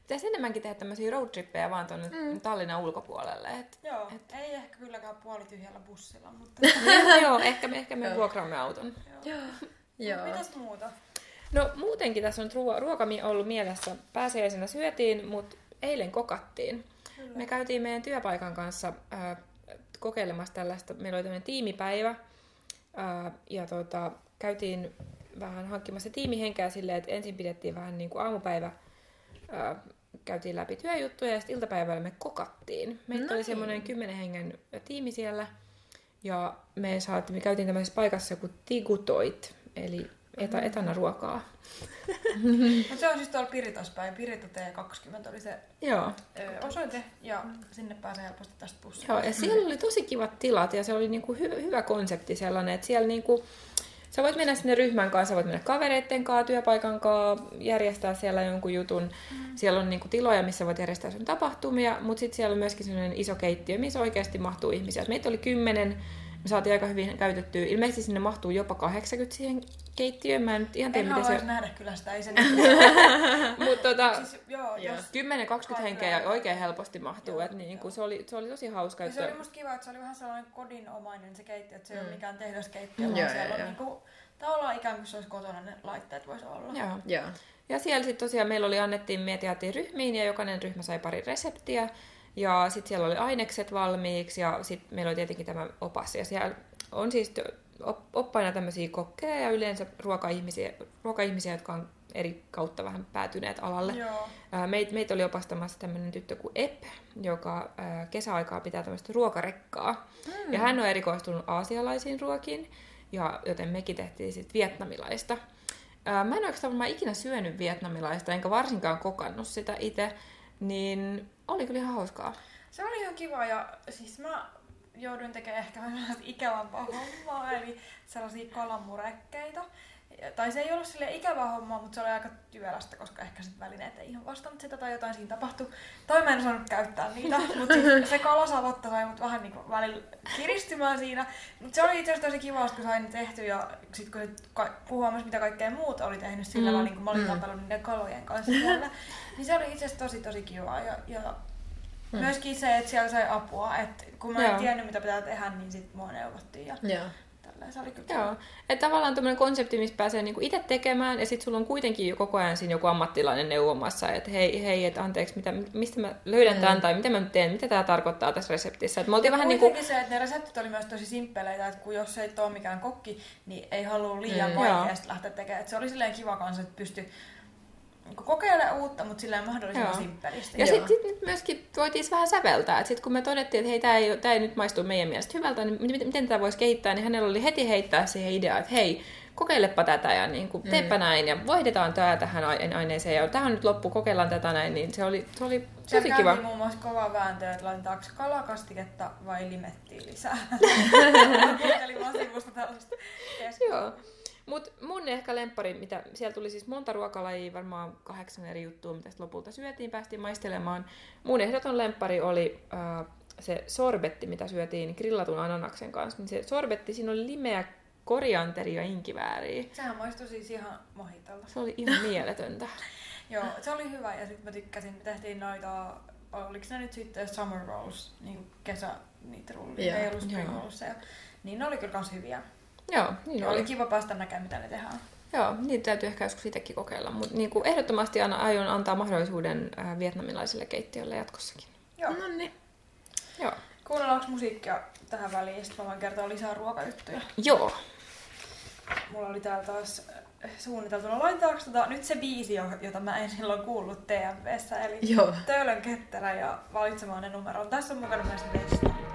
Pitäisi enemmänkin tehdä tämmöisiä roadtrippejä vaan tuonne mm. Tallinnan ulkopuolelle. Et, Joo, ei ehkä kylläkään puolityhjällä bussilla, mutta No, joo, ehkä me, ehkä me vuokraamme auton. Joo. Mut mitäs muuta? No muutenkin tässä on ruo- ruokami ollut mielessä. Pääsiäisenä syötiin, mutta eilen kokattiin. Kyllä. Me käytiin meidän työpaikan kanssa äh, kokeilemassa tällaista. Meillä oli tämmöinen tiimipäivä. Äh, ja tota, käytiin vähän hankkimassa tiimihenkeä silleen, että ensin pidettiin vähän niin kuin aamupäivä käytiin läpi työjuttuja ja sitten iltapäivällä me kokattiin. Meitä oli semmoinen kymmenen hengen tiimi siellä ja me, saatiin, me käytiin tämmöisessä paikassa kuin Tigutoit, eli etä, etänä ruokaa. Mut se on siis tuolla Piritaspäin. Pirita T20 oli se Joo. ö, osoite ja sinne pääsee helposti tästä bussilla. Joo, ja siellä oli tosi kivat tilat ja se oli niinku hy- hyvä konsepti sellainen, että siellä niinku, sä voit mennä sinne ryhmän kanssa, sä voit mennä kavereitten kanssa, työpaikan kanssa, järjestää siellä jonkun jutun. Mm. Siellä on niinku tiloja, missä voit järjestää sun tapahtumia, mutta sitten siellä on myöskin sellainen iso keittiö, missä oikeasti mahtuu ihmisiä. Meitä oli kymmenen Me saatiin aika hyvin käytettyä. Ilmeisesti sinne mahtuu jopa 80 siihen keittiöön. Mä en nyt ihan tiedä, En miten se... haluaisi nähdä kyllä sitä, ei se Mutta tota, siis, joo, jos, 10-20 henkeä oikein helposti mahtuu. Et niin, kun se, oli, se oli tosi hauska. ja se oli musta kiva, että se oli vähän sellainen kodinomainen se keittiö, että se ei Mm. ole mikään tehdaskeittiö, Joo, vaan joo, siellä on joo. niinku, tavallaan ikään kuin se olisi kotona ne laitteet voisi olla. Joo. Joo. Ja siellä sitten tosiaan meillä oli, annettiin, me ryhmiin ja jokainen ryhmä sai pari reseptiä. Ja sitten siellä oli ainekset valmiiksi ja sitten meillä oli tietenkin tämä opas. Ja siellä on siis oppaina tämmöisiä kokkeja ja yleensä ruokaihmisiä, ruokaihmisiä, jotka on eri kautta vähän päätyneet alalle. Joo. Meit, meitä oli opastamassa tämmöinen tyttö kuin Ep, joka kesäaikaa pitää tämmöistä ruokarekkaa. Mm. Ja hän on erikoistunut aasialaisiin ruokiin, ja, joten mekin tehtiin sitten vietnamilaista. Mä en oikeastaan varmaan ikinä syönyt vietnamilaista, enkä varsinkaan kokannut sitä itse, niin oli kyllä ihan hauskaa. Se oli ihan kiva ja siis mä jouduin tekemään ehkä vähän ikävämpää hommaa, eli sellaisia kalamurekkeita. Tai se ei ollut sille ikävää hommaa, mutta se oli aika työlästä, koska ehkä sit välineet ei ihan vastannut sitä tai jotain siinä tapahtui. Toi mä en saanut käyttää niitä, mutta siis se kalasavatta sai mut vähän niinku välillä kiristymään siinä. Mutta se oli itse asiassa tosi kiva, kun sain ne tehty ja sit kun kun huomasi, mitä kaikkea muuta oli tehnyt sillä Mm, välin, kun mä olin mm. tapellut niiden kalojen kanssa siellä, niin se oli itse asiassa tosi tosi kivaa. Ja, ja Mm. Myöskin se, että siellä sai apua, että kun mä en Joo. tiennyt mitä pitää tehdä, niin sit mua neuvottiin ja Joo. Tälleen se oli kyllä Joo, että tavallaan tämmöinen konsepti, missä pääsee niinku itse tekemään, ja sitten sulla on kuitenkin jo koko ajan siinä joku ammattilainen neuvomassa, että hei, hei että anteeksi, mitä, mistä mä löydän tämän, Mm. tai mitä mä nyt teen, mitä tämä tarkoittaa tässä reseptissä. Et me oltiin Ja vähän niin kuitenkin se, että ne reseptit oli myös tosi simppeleitä, että kun jos ei ole mikään kokki, niin ei halua liian Mm. vaikeasti lähteä tekemään. Et se oli silleen kiva kanssa, että pystyi niinku kokeilemaan uutta, mutta silleen mahdollisimman Joo. simppelisti. ja sitten sit myöskin voitiin vähän säveltää, että sitten kun me todettiin, että hei, tämä ei, tää ei nyt maistu meidän mielestä hyvältä, niin miten, miten tätä voisi kehittää, niin hänellä oli heti heittää siihen idea, että hei, kokeilepa tätä ja niin kuin, teepä näin ja vaihdetaan tämä tähän aine- aineeseen ja tähän nyt loppu, kokeillaan tätä näin, niin se oli, se oli tosi Siellä kiva. muun muassa kova vääntö, että laitetaanko kalakastiketta vai limettiä lisää. Eli vaan sivusta tällaista keskustelua. Joo. Mut mun ehkä lemppari, mitä siellä tuli siis monta ruokalajia, varmaan kahdeksan eri juttua, mitä lopulta syötiin, päästiin maistelemaan. Mun ehdoton lemppari oli äh, se sorbetti, mitä syötiin grillatun ananaksen kanssa. Niin se sorbetti, siinä oli limeä, korianteria ja inkivääriä. Sehän maistui siis ihan mohitolta. Se oli ihan mieletöntä. Joo, se oli hyvä ja sitten mä tykkäsin, me tehtiin noita, oliko ne nyt sitten summer rolls, niin kesä niitä rullia, ei ollut spring Joo. rollsia. Niin ne oli kyllä kans hyviä. Joo, niin oli. oli kiva päästä näkemään, mitä ne tehdään. Joo, niitä täytyy ehkä joskus itsekin kokeilla. Mutta niin ehdottomasti an- aion antaa mahdollisuuden äh, vietnamilaiselle keittiölle jatkossakin. Joo. No niin. Joo. Kuunnellaanko musiikkia tähän väliin ja sitten mä voin kertoa lisää ruokajuttuja. Joo. Mulla oli täällä taas äh, suunniteltuna. Laitetaanko tota, nyt se biisi, jo- jota mä en silloin kuullut TMVssä, eli Joo. Töölön ketterä ja valitsemaan ne numeron. Tässä on mukana myös Vesta.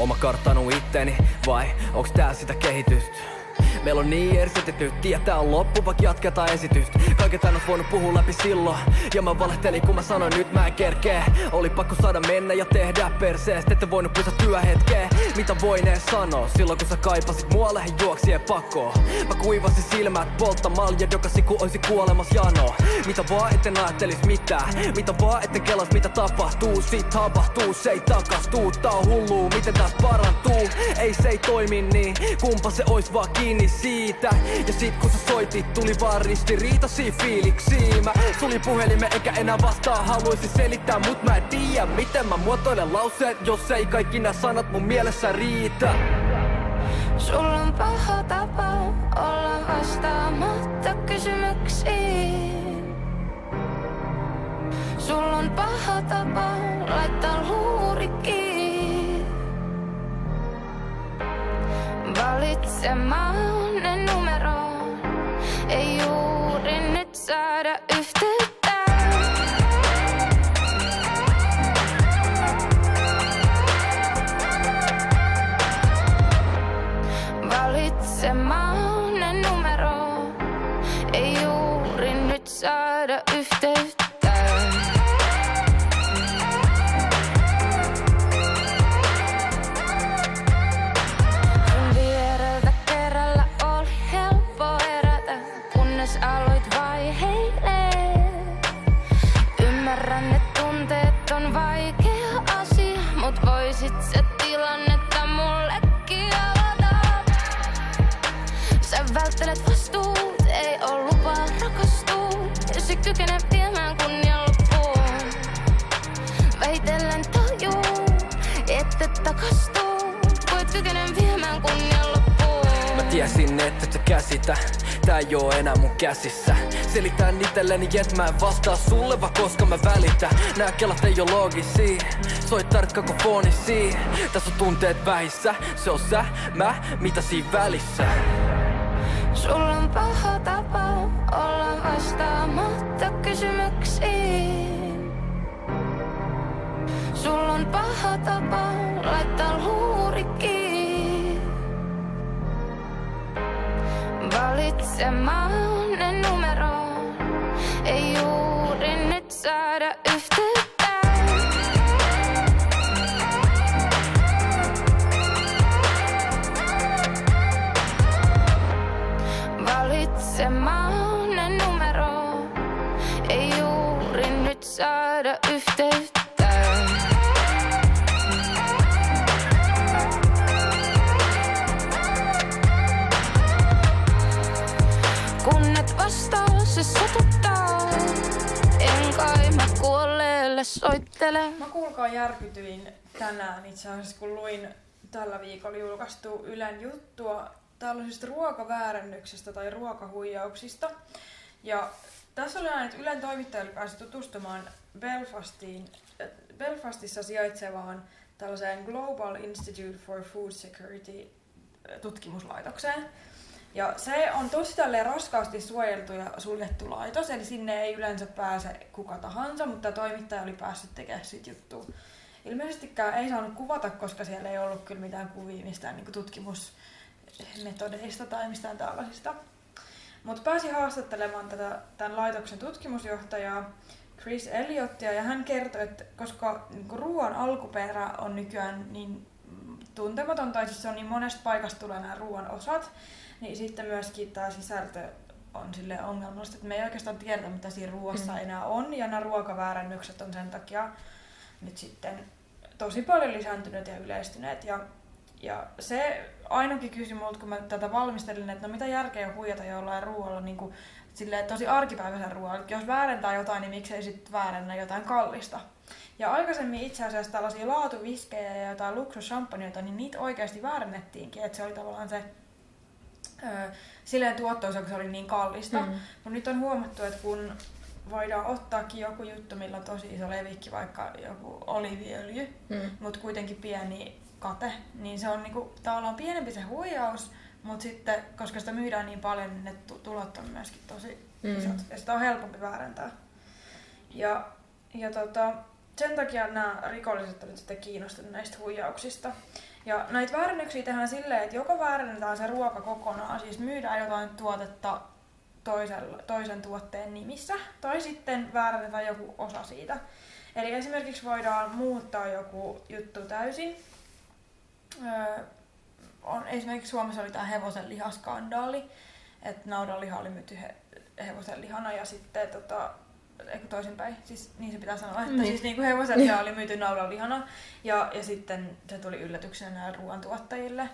Oma karttanut itteni, vai onks tää sitä kehitystä? Meillä on niin ersitetty, tietää on loppu, vaikka jatketaan esitystä. Kaiken tän voinut puhua läpi silloin. Ja mä valehtelin kun mä sanoin nyt mä en kerkee Oli pakko saada mennä ja tehdä perseestä Ette voinut pysähtyä hetkeen Mitä voin edes sanoa? Silloin kun sä kaipasit mua lähin juoksien pakoon. Mä kuivasin silmät polttamalla ja dokasi ku oisi kuolemas jano. Mitä vaan etten ajattelis mitään. Mitä vaan etten kelas mitä tapahtuu? Sit tapahtuu se ei takastuu. Tää on hulluu miten tästä parantuu? Ei se ei toimi niin. Kumpa se ois vaan kiinni siitä Ja sit kun sä soitit tuli vaan ristiriitaisia fiiliksiä Mä sulin puhelimen eikä enää vastaa Haluaisin selittää mut mä en tiedä Miten mä muotoilen lauseet Jos ei kaikki nää sanat mun mielessä riitä Sulla on paha tapa olla vastaamatta kysymyksiin. Sulla on paha tapa laittaa luuri kiinni. Valitsemaan nyt saada voisit se tilannetta mullekin avata. Sä välttelet vastuut, ei oo lupaa rakastua. Ja se kykenee viemään kunnian loppuun. Vähitellen tajuu, että takastuu. Voit kykene viemään kunnian loppuun. Mä tiesin, että et sä käsitä Tää ei oo enää mun käsissä Selitän itelleni, et mä en vastaa sulle vaan koska mä välitän. Nää kelat ei oo loogisia. Soit tarkka kun fonisi Tässä on tunteet vähissä. Se on sä, mä, mitä siinä välissä? Sulla on paha tapa olla vastaamatta kysymyksiin. Sulla on paha tapa laittaa luuri kiinni. Valitsemaan ne juuri nyt saada järkytyin tänään itse asiassa, kun luin tällä viikolla julkaistu Ylen juttua tällaisista ruokaväärennyksestä tai ruokahuijauksista. Ja tässä oli aina, että Ylen toimittaja pääsi tutustumaan Belfastiin, Belfastissa sijaitsevaan tällaiseen Global Institute for Food Security äh, tutkimuslaitokseen. Ja se on tosi tälleen raskaasti suojeltu ja suljettu laitos, eli sinne ei yleensä pääse kuka tahansa, mutta toimittaja oli päässyt tekemään siitä juttua. Ilmeisestikään ei saanut kuvata, koska siellä ei ollut kyllä mitään kuvia mistään niin tutkimusmetodeista tai mistään tällaisista. Mutta pääsi haastattelemaan tätä, tämän laitoksen tutkimusjohtajaa Chris Elliotia ja hän kertoi, että koska niin ruoan alkuperä on nykyään niin tuntematon, tai siis se on niin monesta paikasta tulee nämä ruoan osat, niin sitten myöskin tämä sisältö on sille ongelmallista, että me ei oikeastaan tiedetä, mitä siinä ruoassa mm. enää on, ja nämä ruokaväärännykset on sen takia nyt sitten tosi paljon lisääntyneet ja yleistyneet. Ja, ja se ainakin kysyi multa, kun mä tätä valmistelin, että no mitä järkeä huijata jollain ruoalla niin kuin, silleen, tosi arkipäiväisen ruoalla. Jos väärentää jotain, niin miksei sitten väärennä jotain kallista. Ja aikaisemmin itse asiassa tällaisia laatuviskejä ja jotain luksuschampagneita, niin niitä oikeasti väärennettiinkin, että se oli tavallaan se ö, silleen tuottoisa, kun se oli niin kallista. Mm. Mutta nyt on huomattu, että kun voidaan ottaakin joku juttu, millä on tosi iso levikki, vaikka joku oliviöljy, mm. mutta kuitenkin pieni kate, niin se on niinku, tavallaan pienempi se huijaus, mutta sitten, koska sitä myydään niin paljon, niin ne tulot on myöskin tosi mm. isot. Ja sitä on helpompi väärentää. Ja, ja tota, sen takia nämä rikolliset olivat sitten kiinnostuneet näistä huijauksista. Ja näitä väärännyksiä tehdään silleen, että joko väärennetään se ruoka kokonaan, siis myydään jotain tuotetta toisella, toisen tuotteen nimissä, tai sitten väärennetään joku osa siitä. Eli esimerkiksi voidaan muuttaa joku juttu täysin. Öö, on, esimerkiksi Suomessa oli tämä hevosen lihaskandaali, että naudanliha oli myyty he, hevosen lihana ja sitten tota, eikö toisinpäin, siis niin se pitää sanoa, että niin. siis niin kuin hevosen liha oli myyty naudanlihana ja, ja sitten se tuli yllätyksenä näille ruoantuottajille.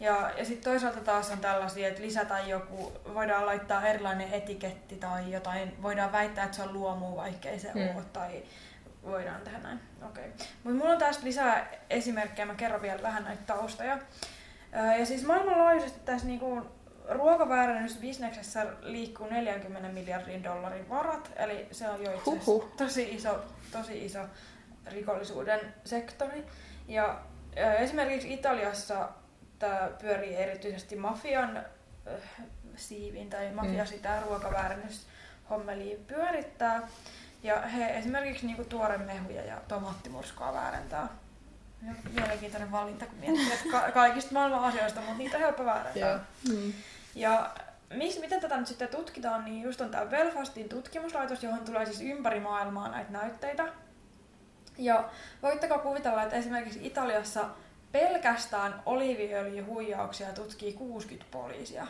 Ja, ja sitten toisaalta taas on tällaisia, että lisätään joku, voidaan laittaa erilainen etiketti tai jotain, voidaan väittää, että se on luomu, vaikkei se mm. ole, tai voidaan tehdä näin. Okay. Mutta mulla on tästä lisää esimerkkejä, mä kerron vielä vähän näitä taustoja. Ja siis maailmanlaajuisesti tässä niinku ruokaväärennysbisneksessä liikkuu 40 miljardin dollarin varat, eli se on jo itse tosi iso, tosi iso rikollisuuden sektori. Ja esimerkiksi Italiassa tämä pyörii erityisesti mafian äh, siivin tai mafia mm. sitä ruokaväärennyshommeliin pyörittää. Ja he esimerkiksi niinku tuoremehuja ja tomaattimurskua väärentää. Mielenkiintoinen valinta, kun miettii, että ka- kaikista maailman asioista, mutta niitä on helppo väärentää. Mm. Ja mis, miten tätä nyt sitten tutkitaan, niin just on tämä Belfastin tutkimuslaitos, johon tulee siis ympäri maailmaa näitä näytteitä. Ja voitteko kuvitella, että esimerkiksi Italiassa pelkästään oliiviöljyhuijauksia tutkii 60 poliisia.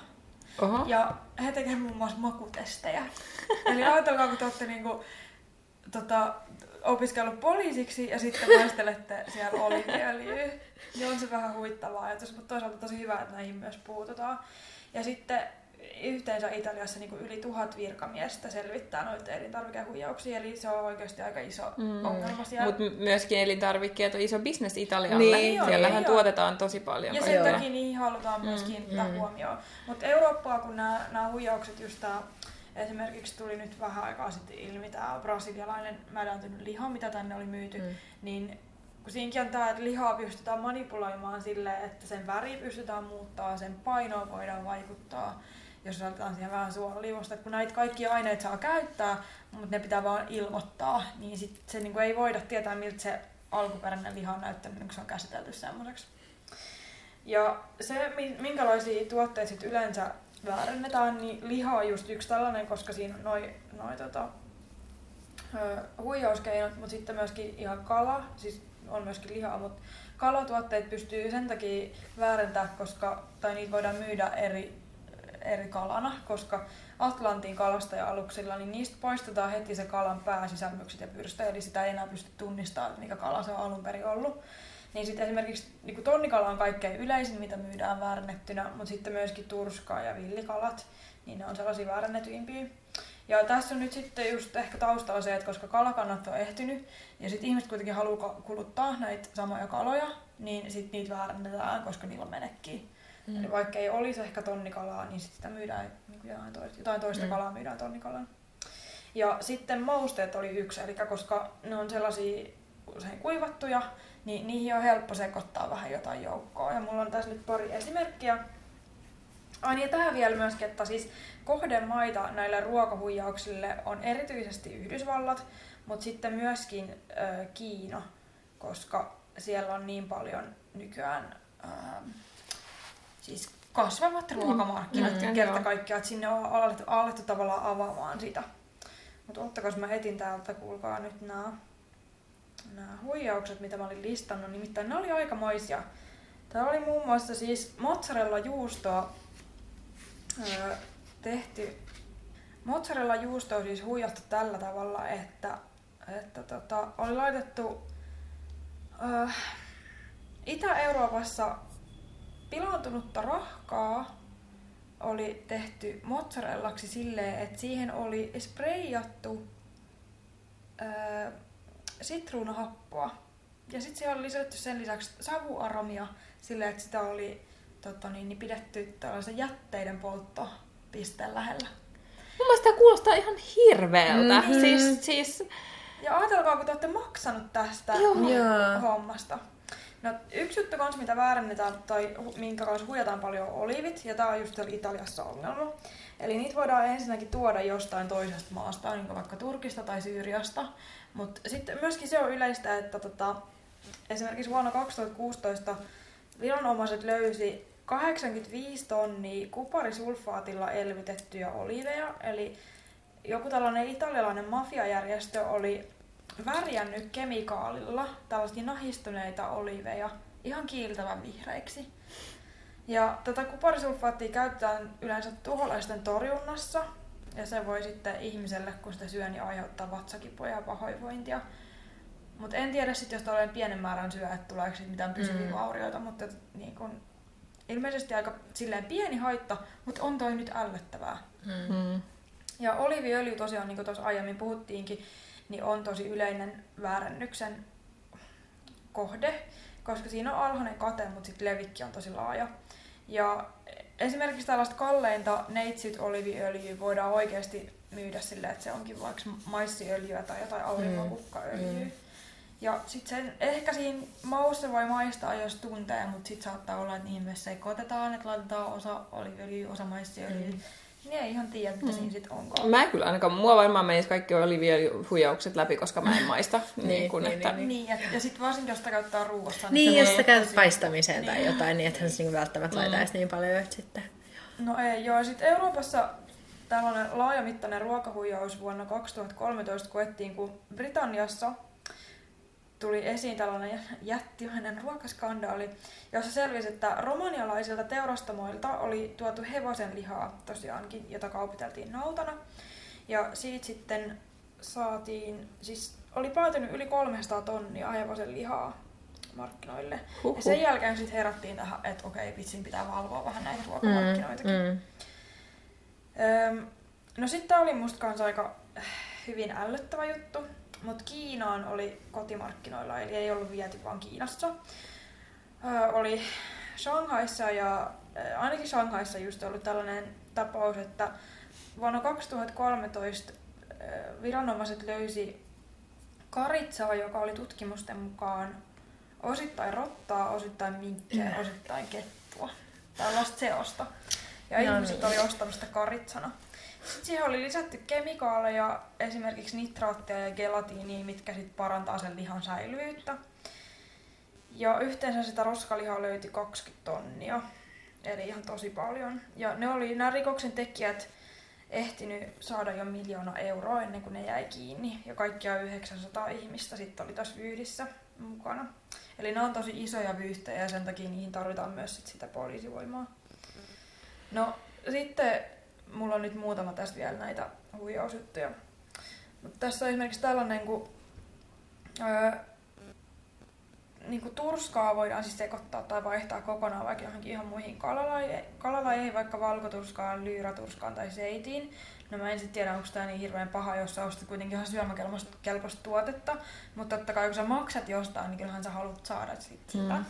Oho. Ja he tekevät muun muassa makutestejä. Eli ajatelkaa, kun te olette niinku tota, opiskellut poliisiksi ja sitten maistelette siellä oliviöljyä. Niin on se vähän huittavaa ajatus, mutta toisaalta tosi hyvä, että näihin myös puututaan. Ja sitten yhteensä Italiassa niin yli tuhat virkamiestä selvittää noita elintarvikehuijauksia, eli se on oikeasti aika iso mm. ongelma siellä. Mutta myöskin elintarvikkeet on iso bisnes Italialle. Niin, Siellähän joo. tuotetaan tosi paljon. Ja sen kaikkea. takia niihin halutaan myös Mm, kiinnittää mm. huomioon. Mutta Eurooppaa, kun nämä, nämä huijaukset just tää, esimerkiksi tuli nyt vähän aikaa sitten ilmi tämä brasilialainen mädäntynyt liha, mitä tänne oli myyty, Mm. niin kun siinäkin on tämä, että lihaa pystytään manipuloimaan silleen, että sen väri pystytään muuttaa, sen painoa voidaan vaikuttaa, jos laitetaan siihen vähän suolaliuosta. Kun näitä kaikkia aineita saa käyttää, mutta ne pitää vaan ilmoittaa, niin sit se niinku ei voida tietää, miltä se alkuperäinen liha on näyttänyt, kun se on käsitelty semmoiseksi. Ja se, mi- minkälaisia tuotteita sit yleensä väärennetään, niin liha on just yksi tällainen, koska siinä on noi, noi tota, huijauskeinot, mutta sitten myöskin ihan kala, siis on myöskin lihaa, mutta kalatuotteet pystyy sen takia väärentää, koska, tai niitä voidaan myydä eri, eri kalana, koska Atlantin kalastaja-aluksilla, niin niistä poistetaan heti se kalan pääsisälmykset ja pyrstö, eli sitä ei enää pysty tunnistamaan, että mikä kala se on alun perin ollut. Niin sitten esimerkiksi niin tonnikala on kaikkein yleisin, mitä myydään väärennettynä, mutta sitten myöskin turskaa ja villikalat, niin ne on sellaisia väärennetyimpiä. Ja tässä on nyt sitten just ehkä taustalla se, että koska kalakannat on ehtynyt, ja sitten ihmiset kuitenkin haluaa kuluttaa näitä samoja kaloja, niin sitten niitä väärennetään, koska niillä on menekkiä. Mm. Eli vaikka ei olisi ehkä tonnikalaa, niin sit sitä myydään niin kuin jotain toista, jotain toista Mm. kalaa myydään tonnikalana. Ja sitten mausteet oli yksi, eli koska ne on sellaisia usein kuivattuja, niin niihin on helppo sekoittaa vähän jotain joukkoa. Ja mulla on tässä nyt pari esimerkkiä. Ai niin, ja tähän vielä myöskin, että siis kohdemaita näille ruokahuijauksille on erityisesti Yhdysvallat, mutta sitten myöskin ö, Kiina, koska siellä on niin paljon nykyään ö, siis kasvavat ruokamarkkinat Mm, mm, kerta kaikkiaan, että sinne on alettu, alettu tavallaan avaamaan sitä. Mutta ottakas mä etin täältä, kuulkaa nyt nämä nämä huijaukset, mitä mä olin listannut, nimittäin ne oli aikamoisia. Täällä oli muun muassa siis mozzarella juustoa öö, tehty. Mozzarella juusto on siis huijattu tällä tavalla, että, että tota, oli laitettu öö, Itä-Euroopassa pilaantunutta rahkaa oli tehty mozzarellaksi silleen, että siihen oli spreijattu öö, sitruunahappoa. Ja sitten siellä oli lisätty sen lisäksi savuaromia silleen, että sitä oli tota, niin, niin pidetty tällaisen jätteiden polttopisteen lähellä. Mun mielestä tämä kuulostaa ihan hirveältä. Mhm. Siis, siis Ja ajatelkaa, kun te olette maksanut tästä Joo. Joo. hommasta. No, yksi juttu kans, mitä väärennetään tai minkä kanssa huijataan paljon on olivit, ja tämä on just Italiassa ongelma. Eli niitä voidaan ensinnäkin tuoda jostain toisesta maasta, niin vaikka Turkista tai Syyriasta. Mutta sitten myöskin se on yleistä, että tota, esimerkiksi vuonna 2016 viranomaiset löysi 85 tonnia kuparisulfaatilla elvytettyjä oliveja, eli joku tällainen italialainen mafiajärjestö oli värjännyt kemikaalilla tällaisia nahistuneita oliveja ihan kiiltävän vihreiksi. Ja tätä kuparisulfaattia käytetään yleensä tuholaisten torjunnassa, ja se voi sitten ihmiselle, kun sitä syö, niin aiheuttaa vatsakipuja ja pahoinvointia. Mutta en tiedä sitten, jos tällainen pienen määrän syö, että tuleeko sit mitään pysyviä Mm. vaurioita, mutta niin kun, ilmeisesti aika silleen pieni haitta, mutta on toi nyt ällöttävää. Mm. mm. Ja oliviöljy tosiaan, niin kuin tuossa aiemmin puhuttiinkin, niin on tosi yleinen väärännyksen kohde, koska siinä on alhainen kate, mutta sitten levikki on tosi laaja. Ja esimerkiksi tällaista kalleinta neitsyt oliviöljyä voidaan oikeasti myydä silleen, että se onkin vaikka maissiöljyä tai jotain aurinkokukkaöljyä. Mm. Ja sitten sen ehkä siinä maussa voi maistaa, jos tuntee, mutta sitten saattaa olla, että niihin myös sekoitetaan, että laitetaan osa oliviöljyä, osa maissiöljyä. Mm. Niin ei ihan tiedä, mitä Mm. siinä sitten onkaan. Mä en kyllä ainakaan, mua varmaan menisi kaikki oliviöljyhuijaukset läpi, koska mä en maista. niin, Niin, kuin, niin, että, niin, Niin, ja, ja sitten varsinkin, jos sitä käyttää ruoassa. Niin, se jos sä käytät tosi- paistamiseen tai Niin. jotain, niin ethän sä niinku välttämättä laita edes niin paljon että sitten. No ei, joo. Sitten Euroopassa tällainen laajamittainen ruokahuijaus vuonna 2013 koettiin, kun Britanniassa tuli esiin tällainen jättimäinen ruokaskandaali, jossa selvisi, että romanialaisilta teurastamoilta oli tuotu hevosen lihaa tosiaankin, jota kaupiteltiin nautana. Ja siitä sitten saatiin, siis oli päätynyt yli 300 tonnia hevosen lihaa markkinoille. Huhhuh. Ja sen jälkeen sitten herättiin tähän, että okei, vitsin pitää valvoa vähän näitä ruokamarkkinoitakin. Mm, Mm. Öm, no sitten oli musta kans aika äh, hyvin ällöttävä juttu, mutta Kiinaan oli kotimarkkinoilla, eli ei ollut viety vaan Kiinassa. Ö, oli Shanghaissa ja ainakin Shanghaissa just ollut tällainen tapaus, että vuonna 2013 äh, viranomaiset löysi karitsaa, joka oli tutkimusten mukaan osittain rottaa, osittain minkkiä, osittain kettua. Tällaista seosta. Ja No ihmiset niin. oli ostanut sitä karitsana. Sitten siihen oli lisätty kemikaaleja, esimerkiksi nitraattia ja gelatiinia, mitkä sitten parantaa sen lihan säilyvyyttä. Ja yhteensä sitä roskalihaa löytyi 20 tonnia, eli ihan tosi paljon. Ja ne oli nämä rikoksen tekijät ehtinyt saada jo miljoona euroa ennen kuin ne jäi kiinni. Ja kaikkia 900 ihmistä sitten oli tässä vyydissä mukana. Eli nämä on tosi isoja vyyhtejä ja sen takia niihin tarvitaan myös sit sitä poliisivoimaa. No sitten mulla on nyt muutama tästä vielä näitä huijausjuttuja. Mutta tässä on esimerkiksi tällainen, kun öö, niin kuin turskaa voidaan siis sekoittaa tai vaihtaa kokonaan vaikka johonkin ihan muihin kalalaje- kalalajeihin, vaikka valkoturskaan, lyyraturskaan tai seitiin. No mä en sitten tiedä, onko tämä niin hirveän paha, jos sä ostat kuitenkin ihan syömäkelpoista tuotetta. Mutta totta kai kun sä maksat jostain, niin kyllähän sä haluat saada sit sitä. Mm.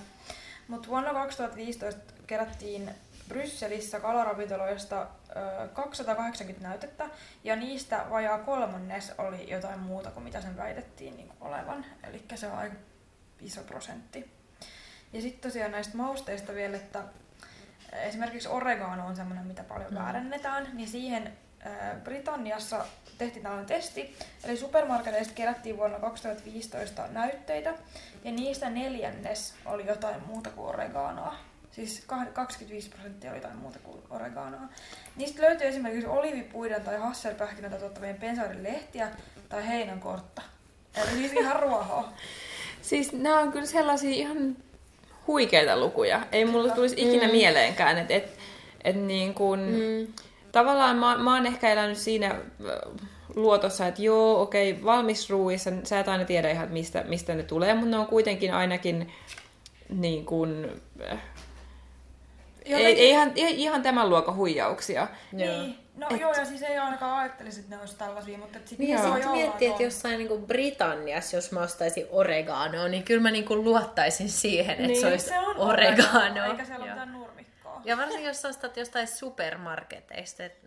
Mutta vuonna 2015 kerättiin Brysselissä kalaravintoloista 280 näytettä, ja niistä vajaa kolmannes oli jotain muuta kuin mitä sen väitettiin niin olevan. Eli se on aika iso prosentti. Ja sitten tosiaan näistä mausteista vielä, että esimerkiksi oregano on semmoinen, mitä paljon Mm. väärennetään, niin siihen Britanniassa tehtiin tällainen testi. Eli supermarketeista kerättiin vuonna 2015 näytteitä, ja niistä neljännes oli jotain muuta kuin oreganoa. Siis kah- 25 prosenttia oli jotain muuta kuin oreganoa. Niistä löytyy esimerkiksi olivipuiden tai hasselpähkinöitä tuottavien pensaarin lehtiä tai heinänkortta. Eli siis ihan ruohoa. Siis nämä on kyllä sellaisia ihan huikeita lukuja. Ei mulla tulisi ikinä mieleenkään, että et, et niin kun, Mm. tavallaan mä, mä oon ehkä elänyt siinä äh, luotossa, että joo, okei, valmisruuissa, sä et aina tiedä ihan, mistä, mistä ne tulee, mutta ne on kuitenkin ainakin niin kun, äh, Jotenkin- ei ihan, ei ihan tämän luokan huijauksia. Joo. Niin. No Et- joo, ja siis ei ainakaan ajattelisi, että ne olisi tällaisia, mutta sit Niin voi sitten olla, miettii, että jossain niinku Britanniassa, jos mä ostaisin oreganoa, niin kyllä mä niinku luottaisin siihen, että Niin, se olisi se on oregano. Eikä siellä ole mitään nurmikkoa. Ja varsinkin jos ostat jostain supermarketeista. Et...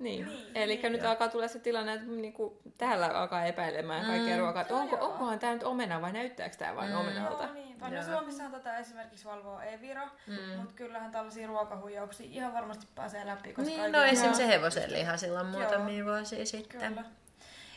Niin. Niin, Eli niin. nyt alkaa tulla se tilanne, että niinku, täällä alkaa epäilemään kaikkea Mm. ruokaa, että Joo, onko, joo. onkohan tämä nyt omena vai näyttääkö tämä vain Mm. omenalta. Joo, niin. No Joo. Suomessahan tätä esimerkiksi valvoo Evira, Mm. mutta kyllähän tällaisia ruokahuijauksia ihan varmasti pääsee läpi. Koska Niin, ei no vielä- esim. se hevosenliha silloin Joo. muutamia vuosia sitten. Kyllä.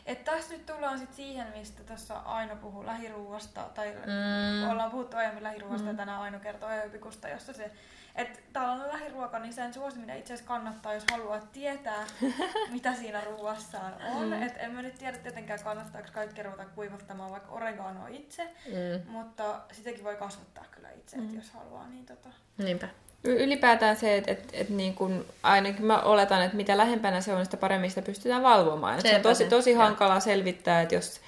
Et tässä nyt tullaan sit siihen, mistä tässä Aino puhuu lähiruuasta, tai Mm. ollaan puhuttu aiemmin lähiruuasta mm. ja tänään Aino kertoo Ööpikusta, jossa se, että tällainen lähiruoka, niin sen suosiminen itse asiassa kannattaa, jos haluaa tietää, mitä siinä ruuassaan on. Mm. Et en mä nyt tiedä tietenkään kannattaako kaikki ruveta kuivattamaan vaikka oreganoa itse, Mm. mutta sitäkin voi kasvattaa kyllä itse, mm. jos haluaa. Niin tota. Niinpä. Y- Ylipäätään se, että et, et niin kun, ainakin mä oletan, että mitä lähempänä se on, sitä paremmin sitä pystytään valvomaan. Et se on tosi, tosi joo. hankalaa selvittää, että jos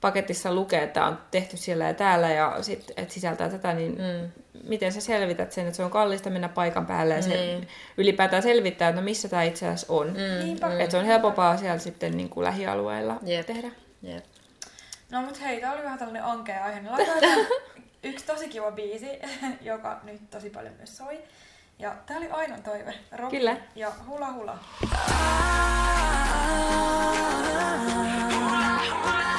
paketissa lukee, että on tehty siellä ja täällä ja sit, et sisältää tätä, niin Mm. miten sä selvität sen, että se on kallista mennä paikan päälle ja se Niin. ylipäätään selvittää, että no missä tämä itse asiassa on. Mm. Niinpä. Että se on helpompaa siellä sitten niin kuin lähialueilla Jep. tehdä. Jep. No mut hei, tää oli vähän tällainen ankea aihe. Niin yksi tosi kiva biisi, joka nyt tosi paljon myös soi. Ja tää oli Ainon toive. Rocky Kyllä. Ja hula hula. Sä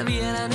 eikä vielä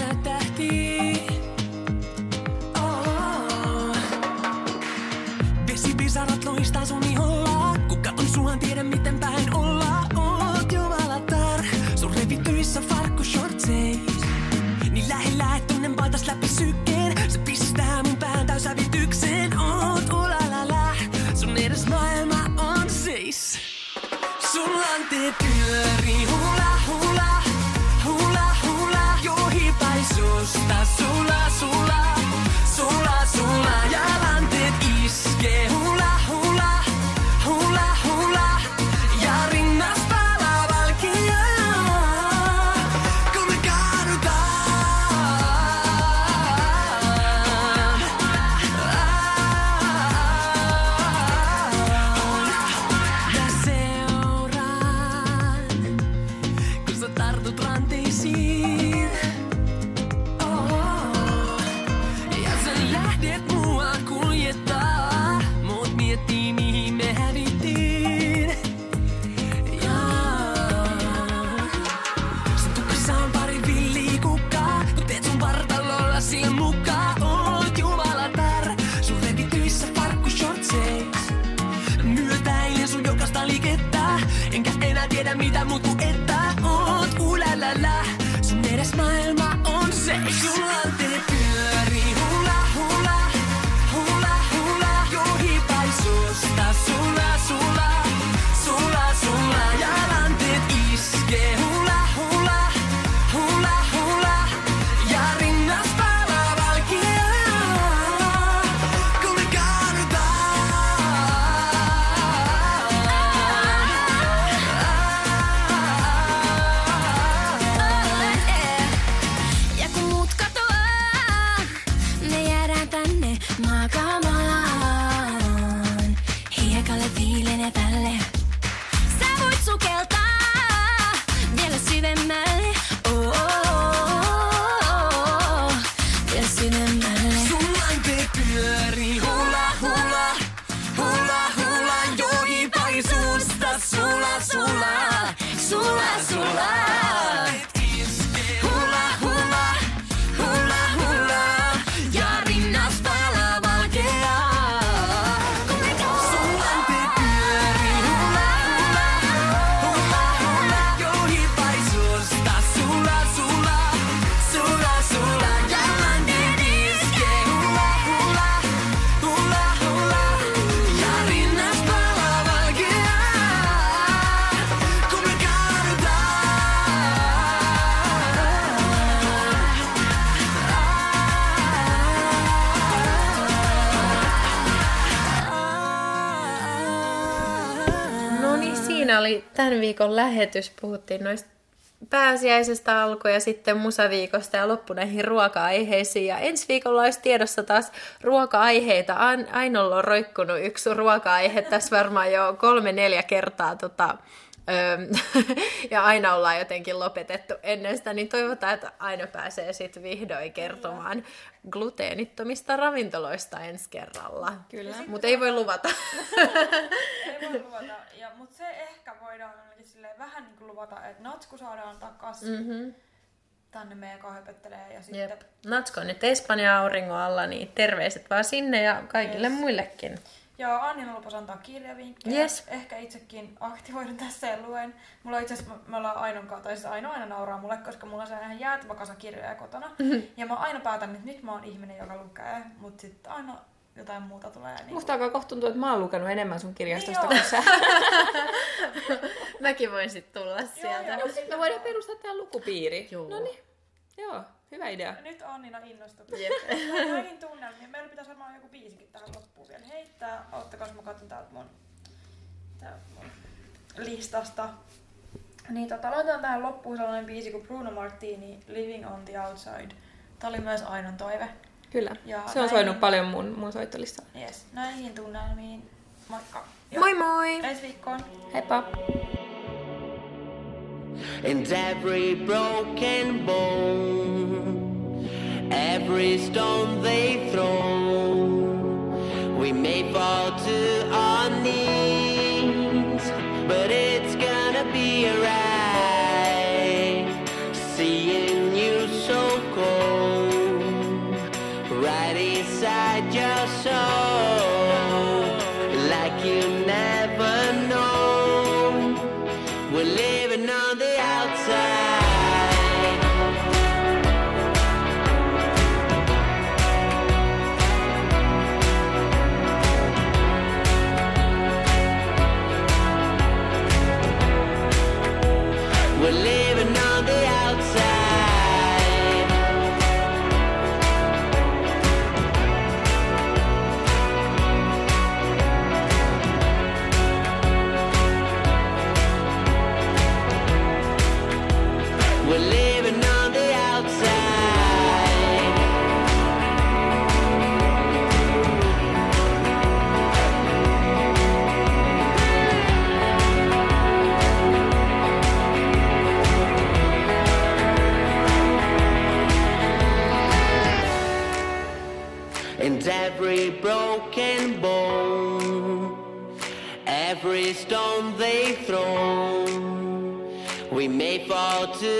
viikon lähetys. Puhuttiin noista pääsiäisestä alkoi ja sitten musaviikosta ja loppu näihin ruoka-aiheisiin. Ja ensi viikolla olisi tiedossa taas ruoka-aiheita. Ainolla on roikkunut yksi ruoka-aihe tässä varmaan jo kolme-neljä kertaa. Tota, öö, ja aina ollaan jotenkin lopetettu ennen sitä, niin toivotaan, että aina pääsee sitten vihdoin kertomaan gluteenittomista ravintoloista ensi kerralla. Kyllä. Mutta ei voi luvata. Ei voi luvata. Mutta se ehkä voidaan silleen vähän niin kuin luvata, että Natsku saadaan takaisin mm-hmm. tänne meidän kahvipettelee. Ja sitten Jep. Natsko on nyt Espanja auringon alla, niin terveiset vaan sinne ja kaikille Yes. muillekin. Ja Annina lupas antaa kirjavinkkejä. Yes. Ehkä itsekin aktivoidun tässä ja luen. Mulla itse asiassa, me ollaan kanssa, tai siis Aino aina nauraa mulle, koska mulla on se ihan jäätävä kasa kirjoja kotona. Mhm. Ja mä aina päätän, että nyt mä oon ihminen, joka lukee, mutta sitten aina jotain muuta tulee. Niin Musta alkaa kohta tuntua, että mä oon lukenut enemmän sun kirjastosta Niin kuin joo. sä. Mäkin voin sitten tulla sieltä. joo. Me voidaan perustaa tää lukupiiri. Joo. No niin. Joo, hyvä idea. Nyt Annina innostui. Jep. Näihin tunnelmiin. Meillä pitäisi varmaan joku biisikin tähän loppuun vielä heittää. Oottakas mä katson täältä mun, täältä mun listasta. Niin tota, laitetaan tähän loppuun sellainen biisi kuin Bruno Martini, Living on the Outside. Tää oli myös Ainon toive. Kyllä. Ja se on näin- soinut paljon mun, mun soittolistaan. Yes. Näihin tunnelmiin. Moikka. Ja Moi moi! Ensi viikkoon. Heippa! and every broken bone, every stone they throw, we may fall to our may fall to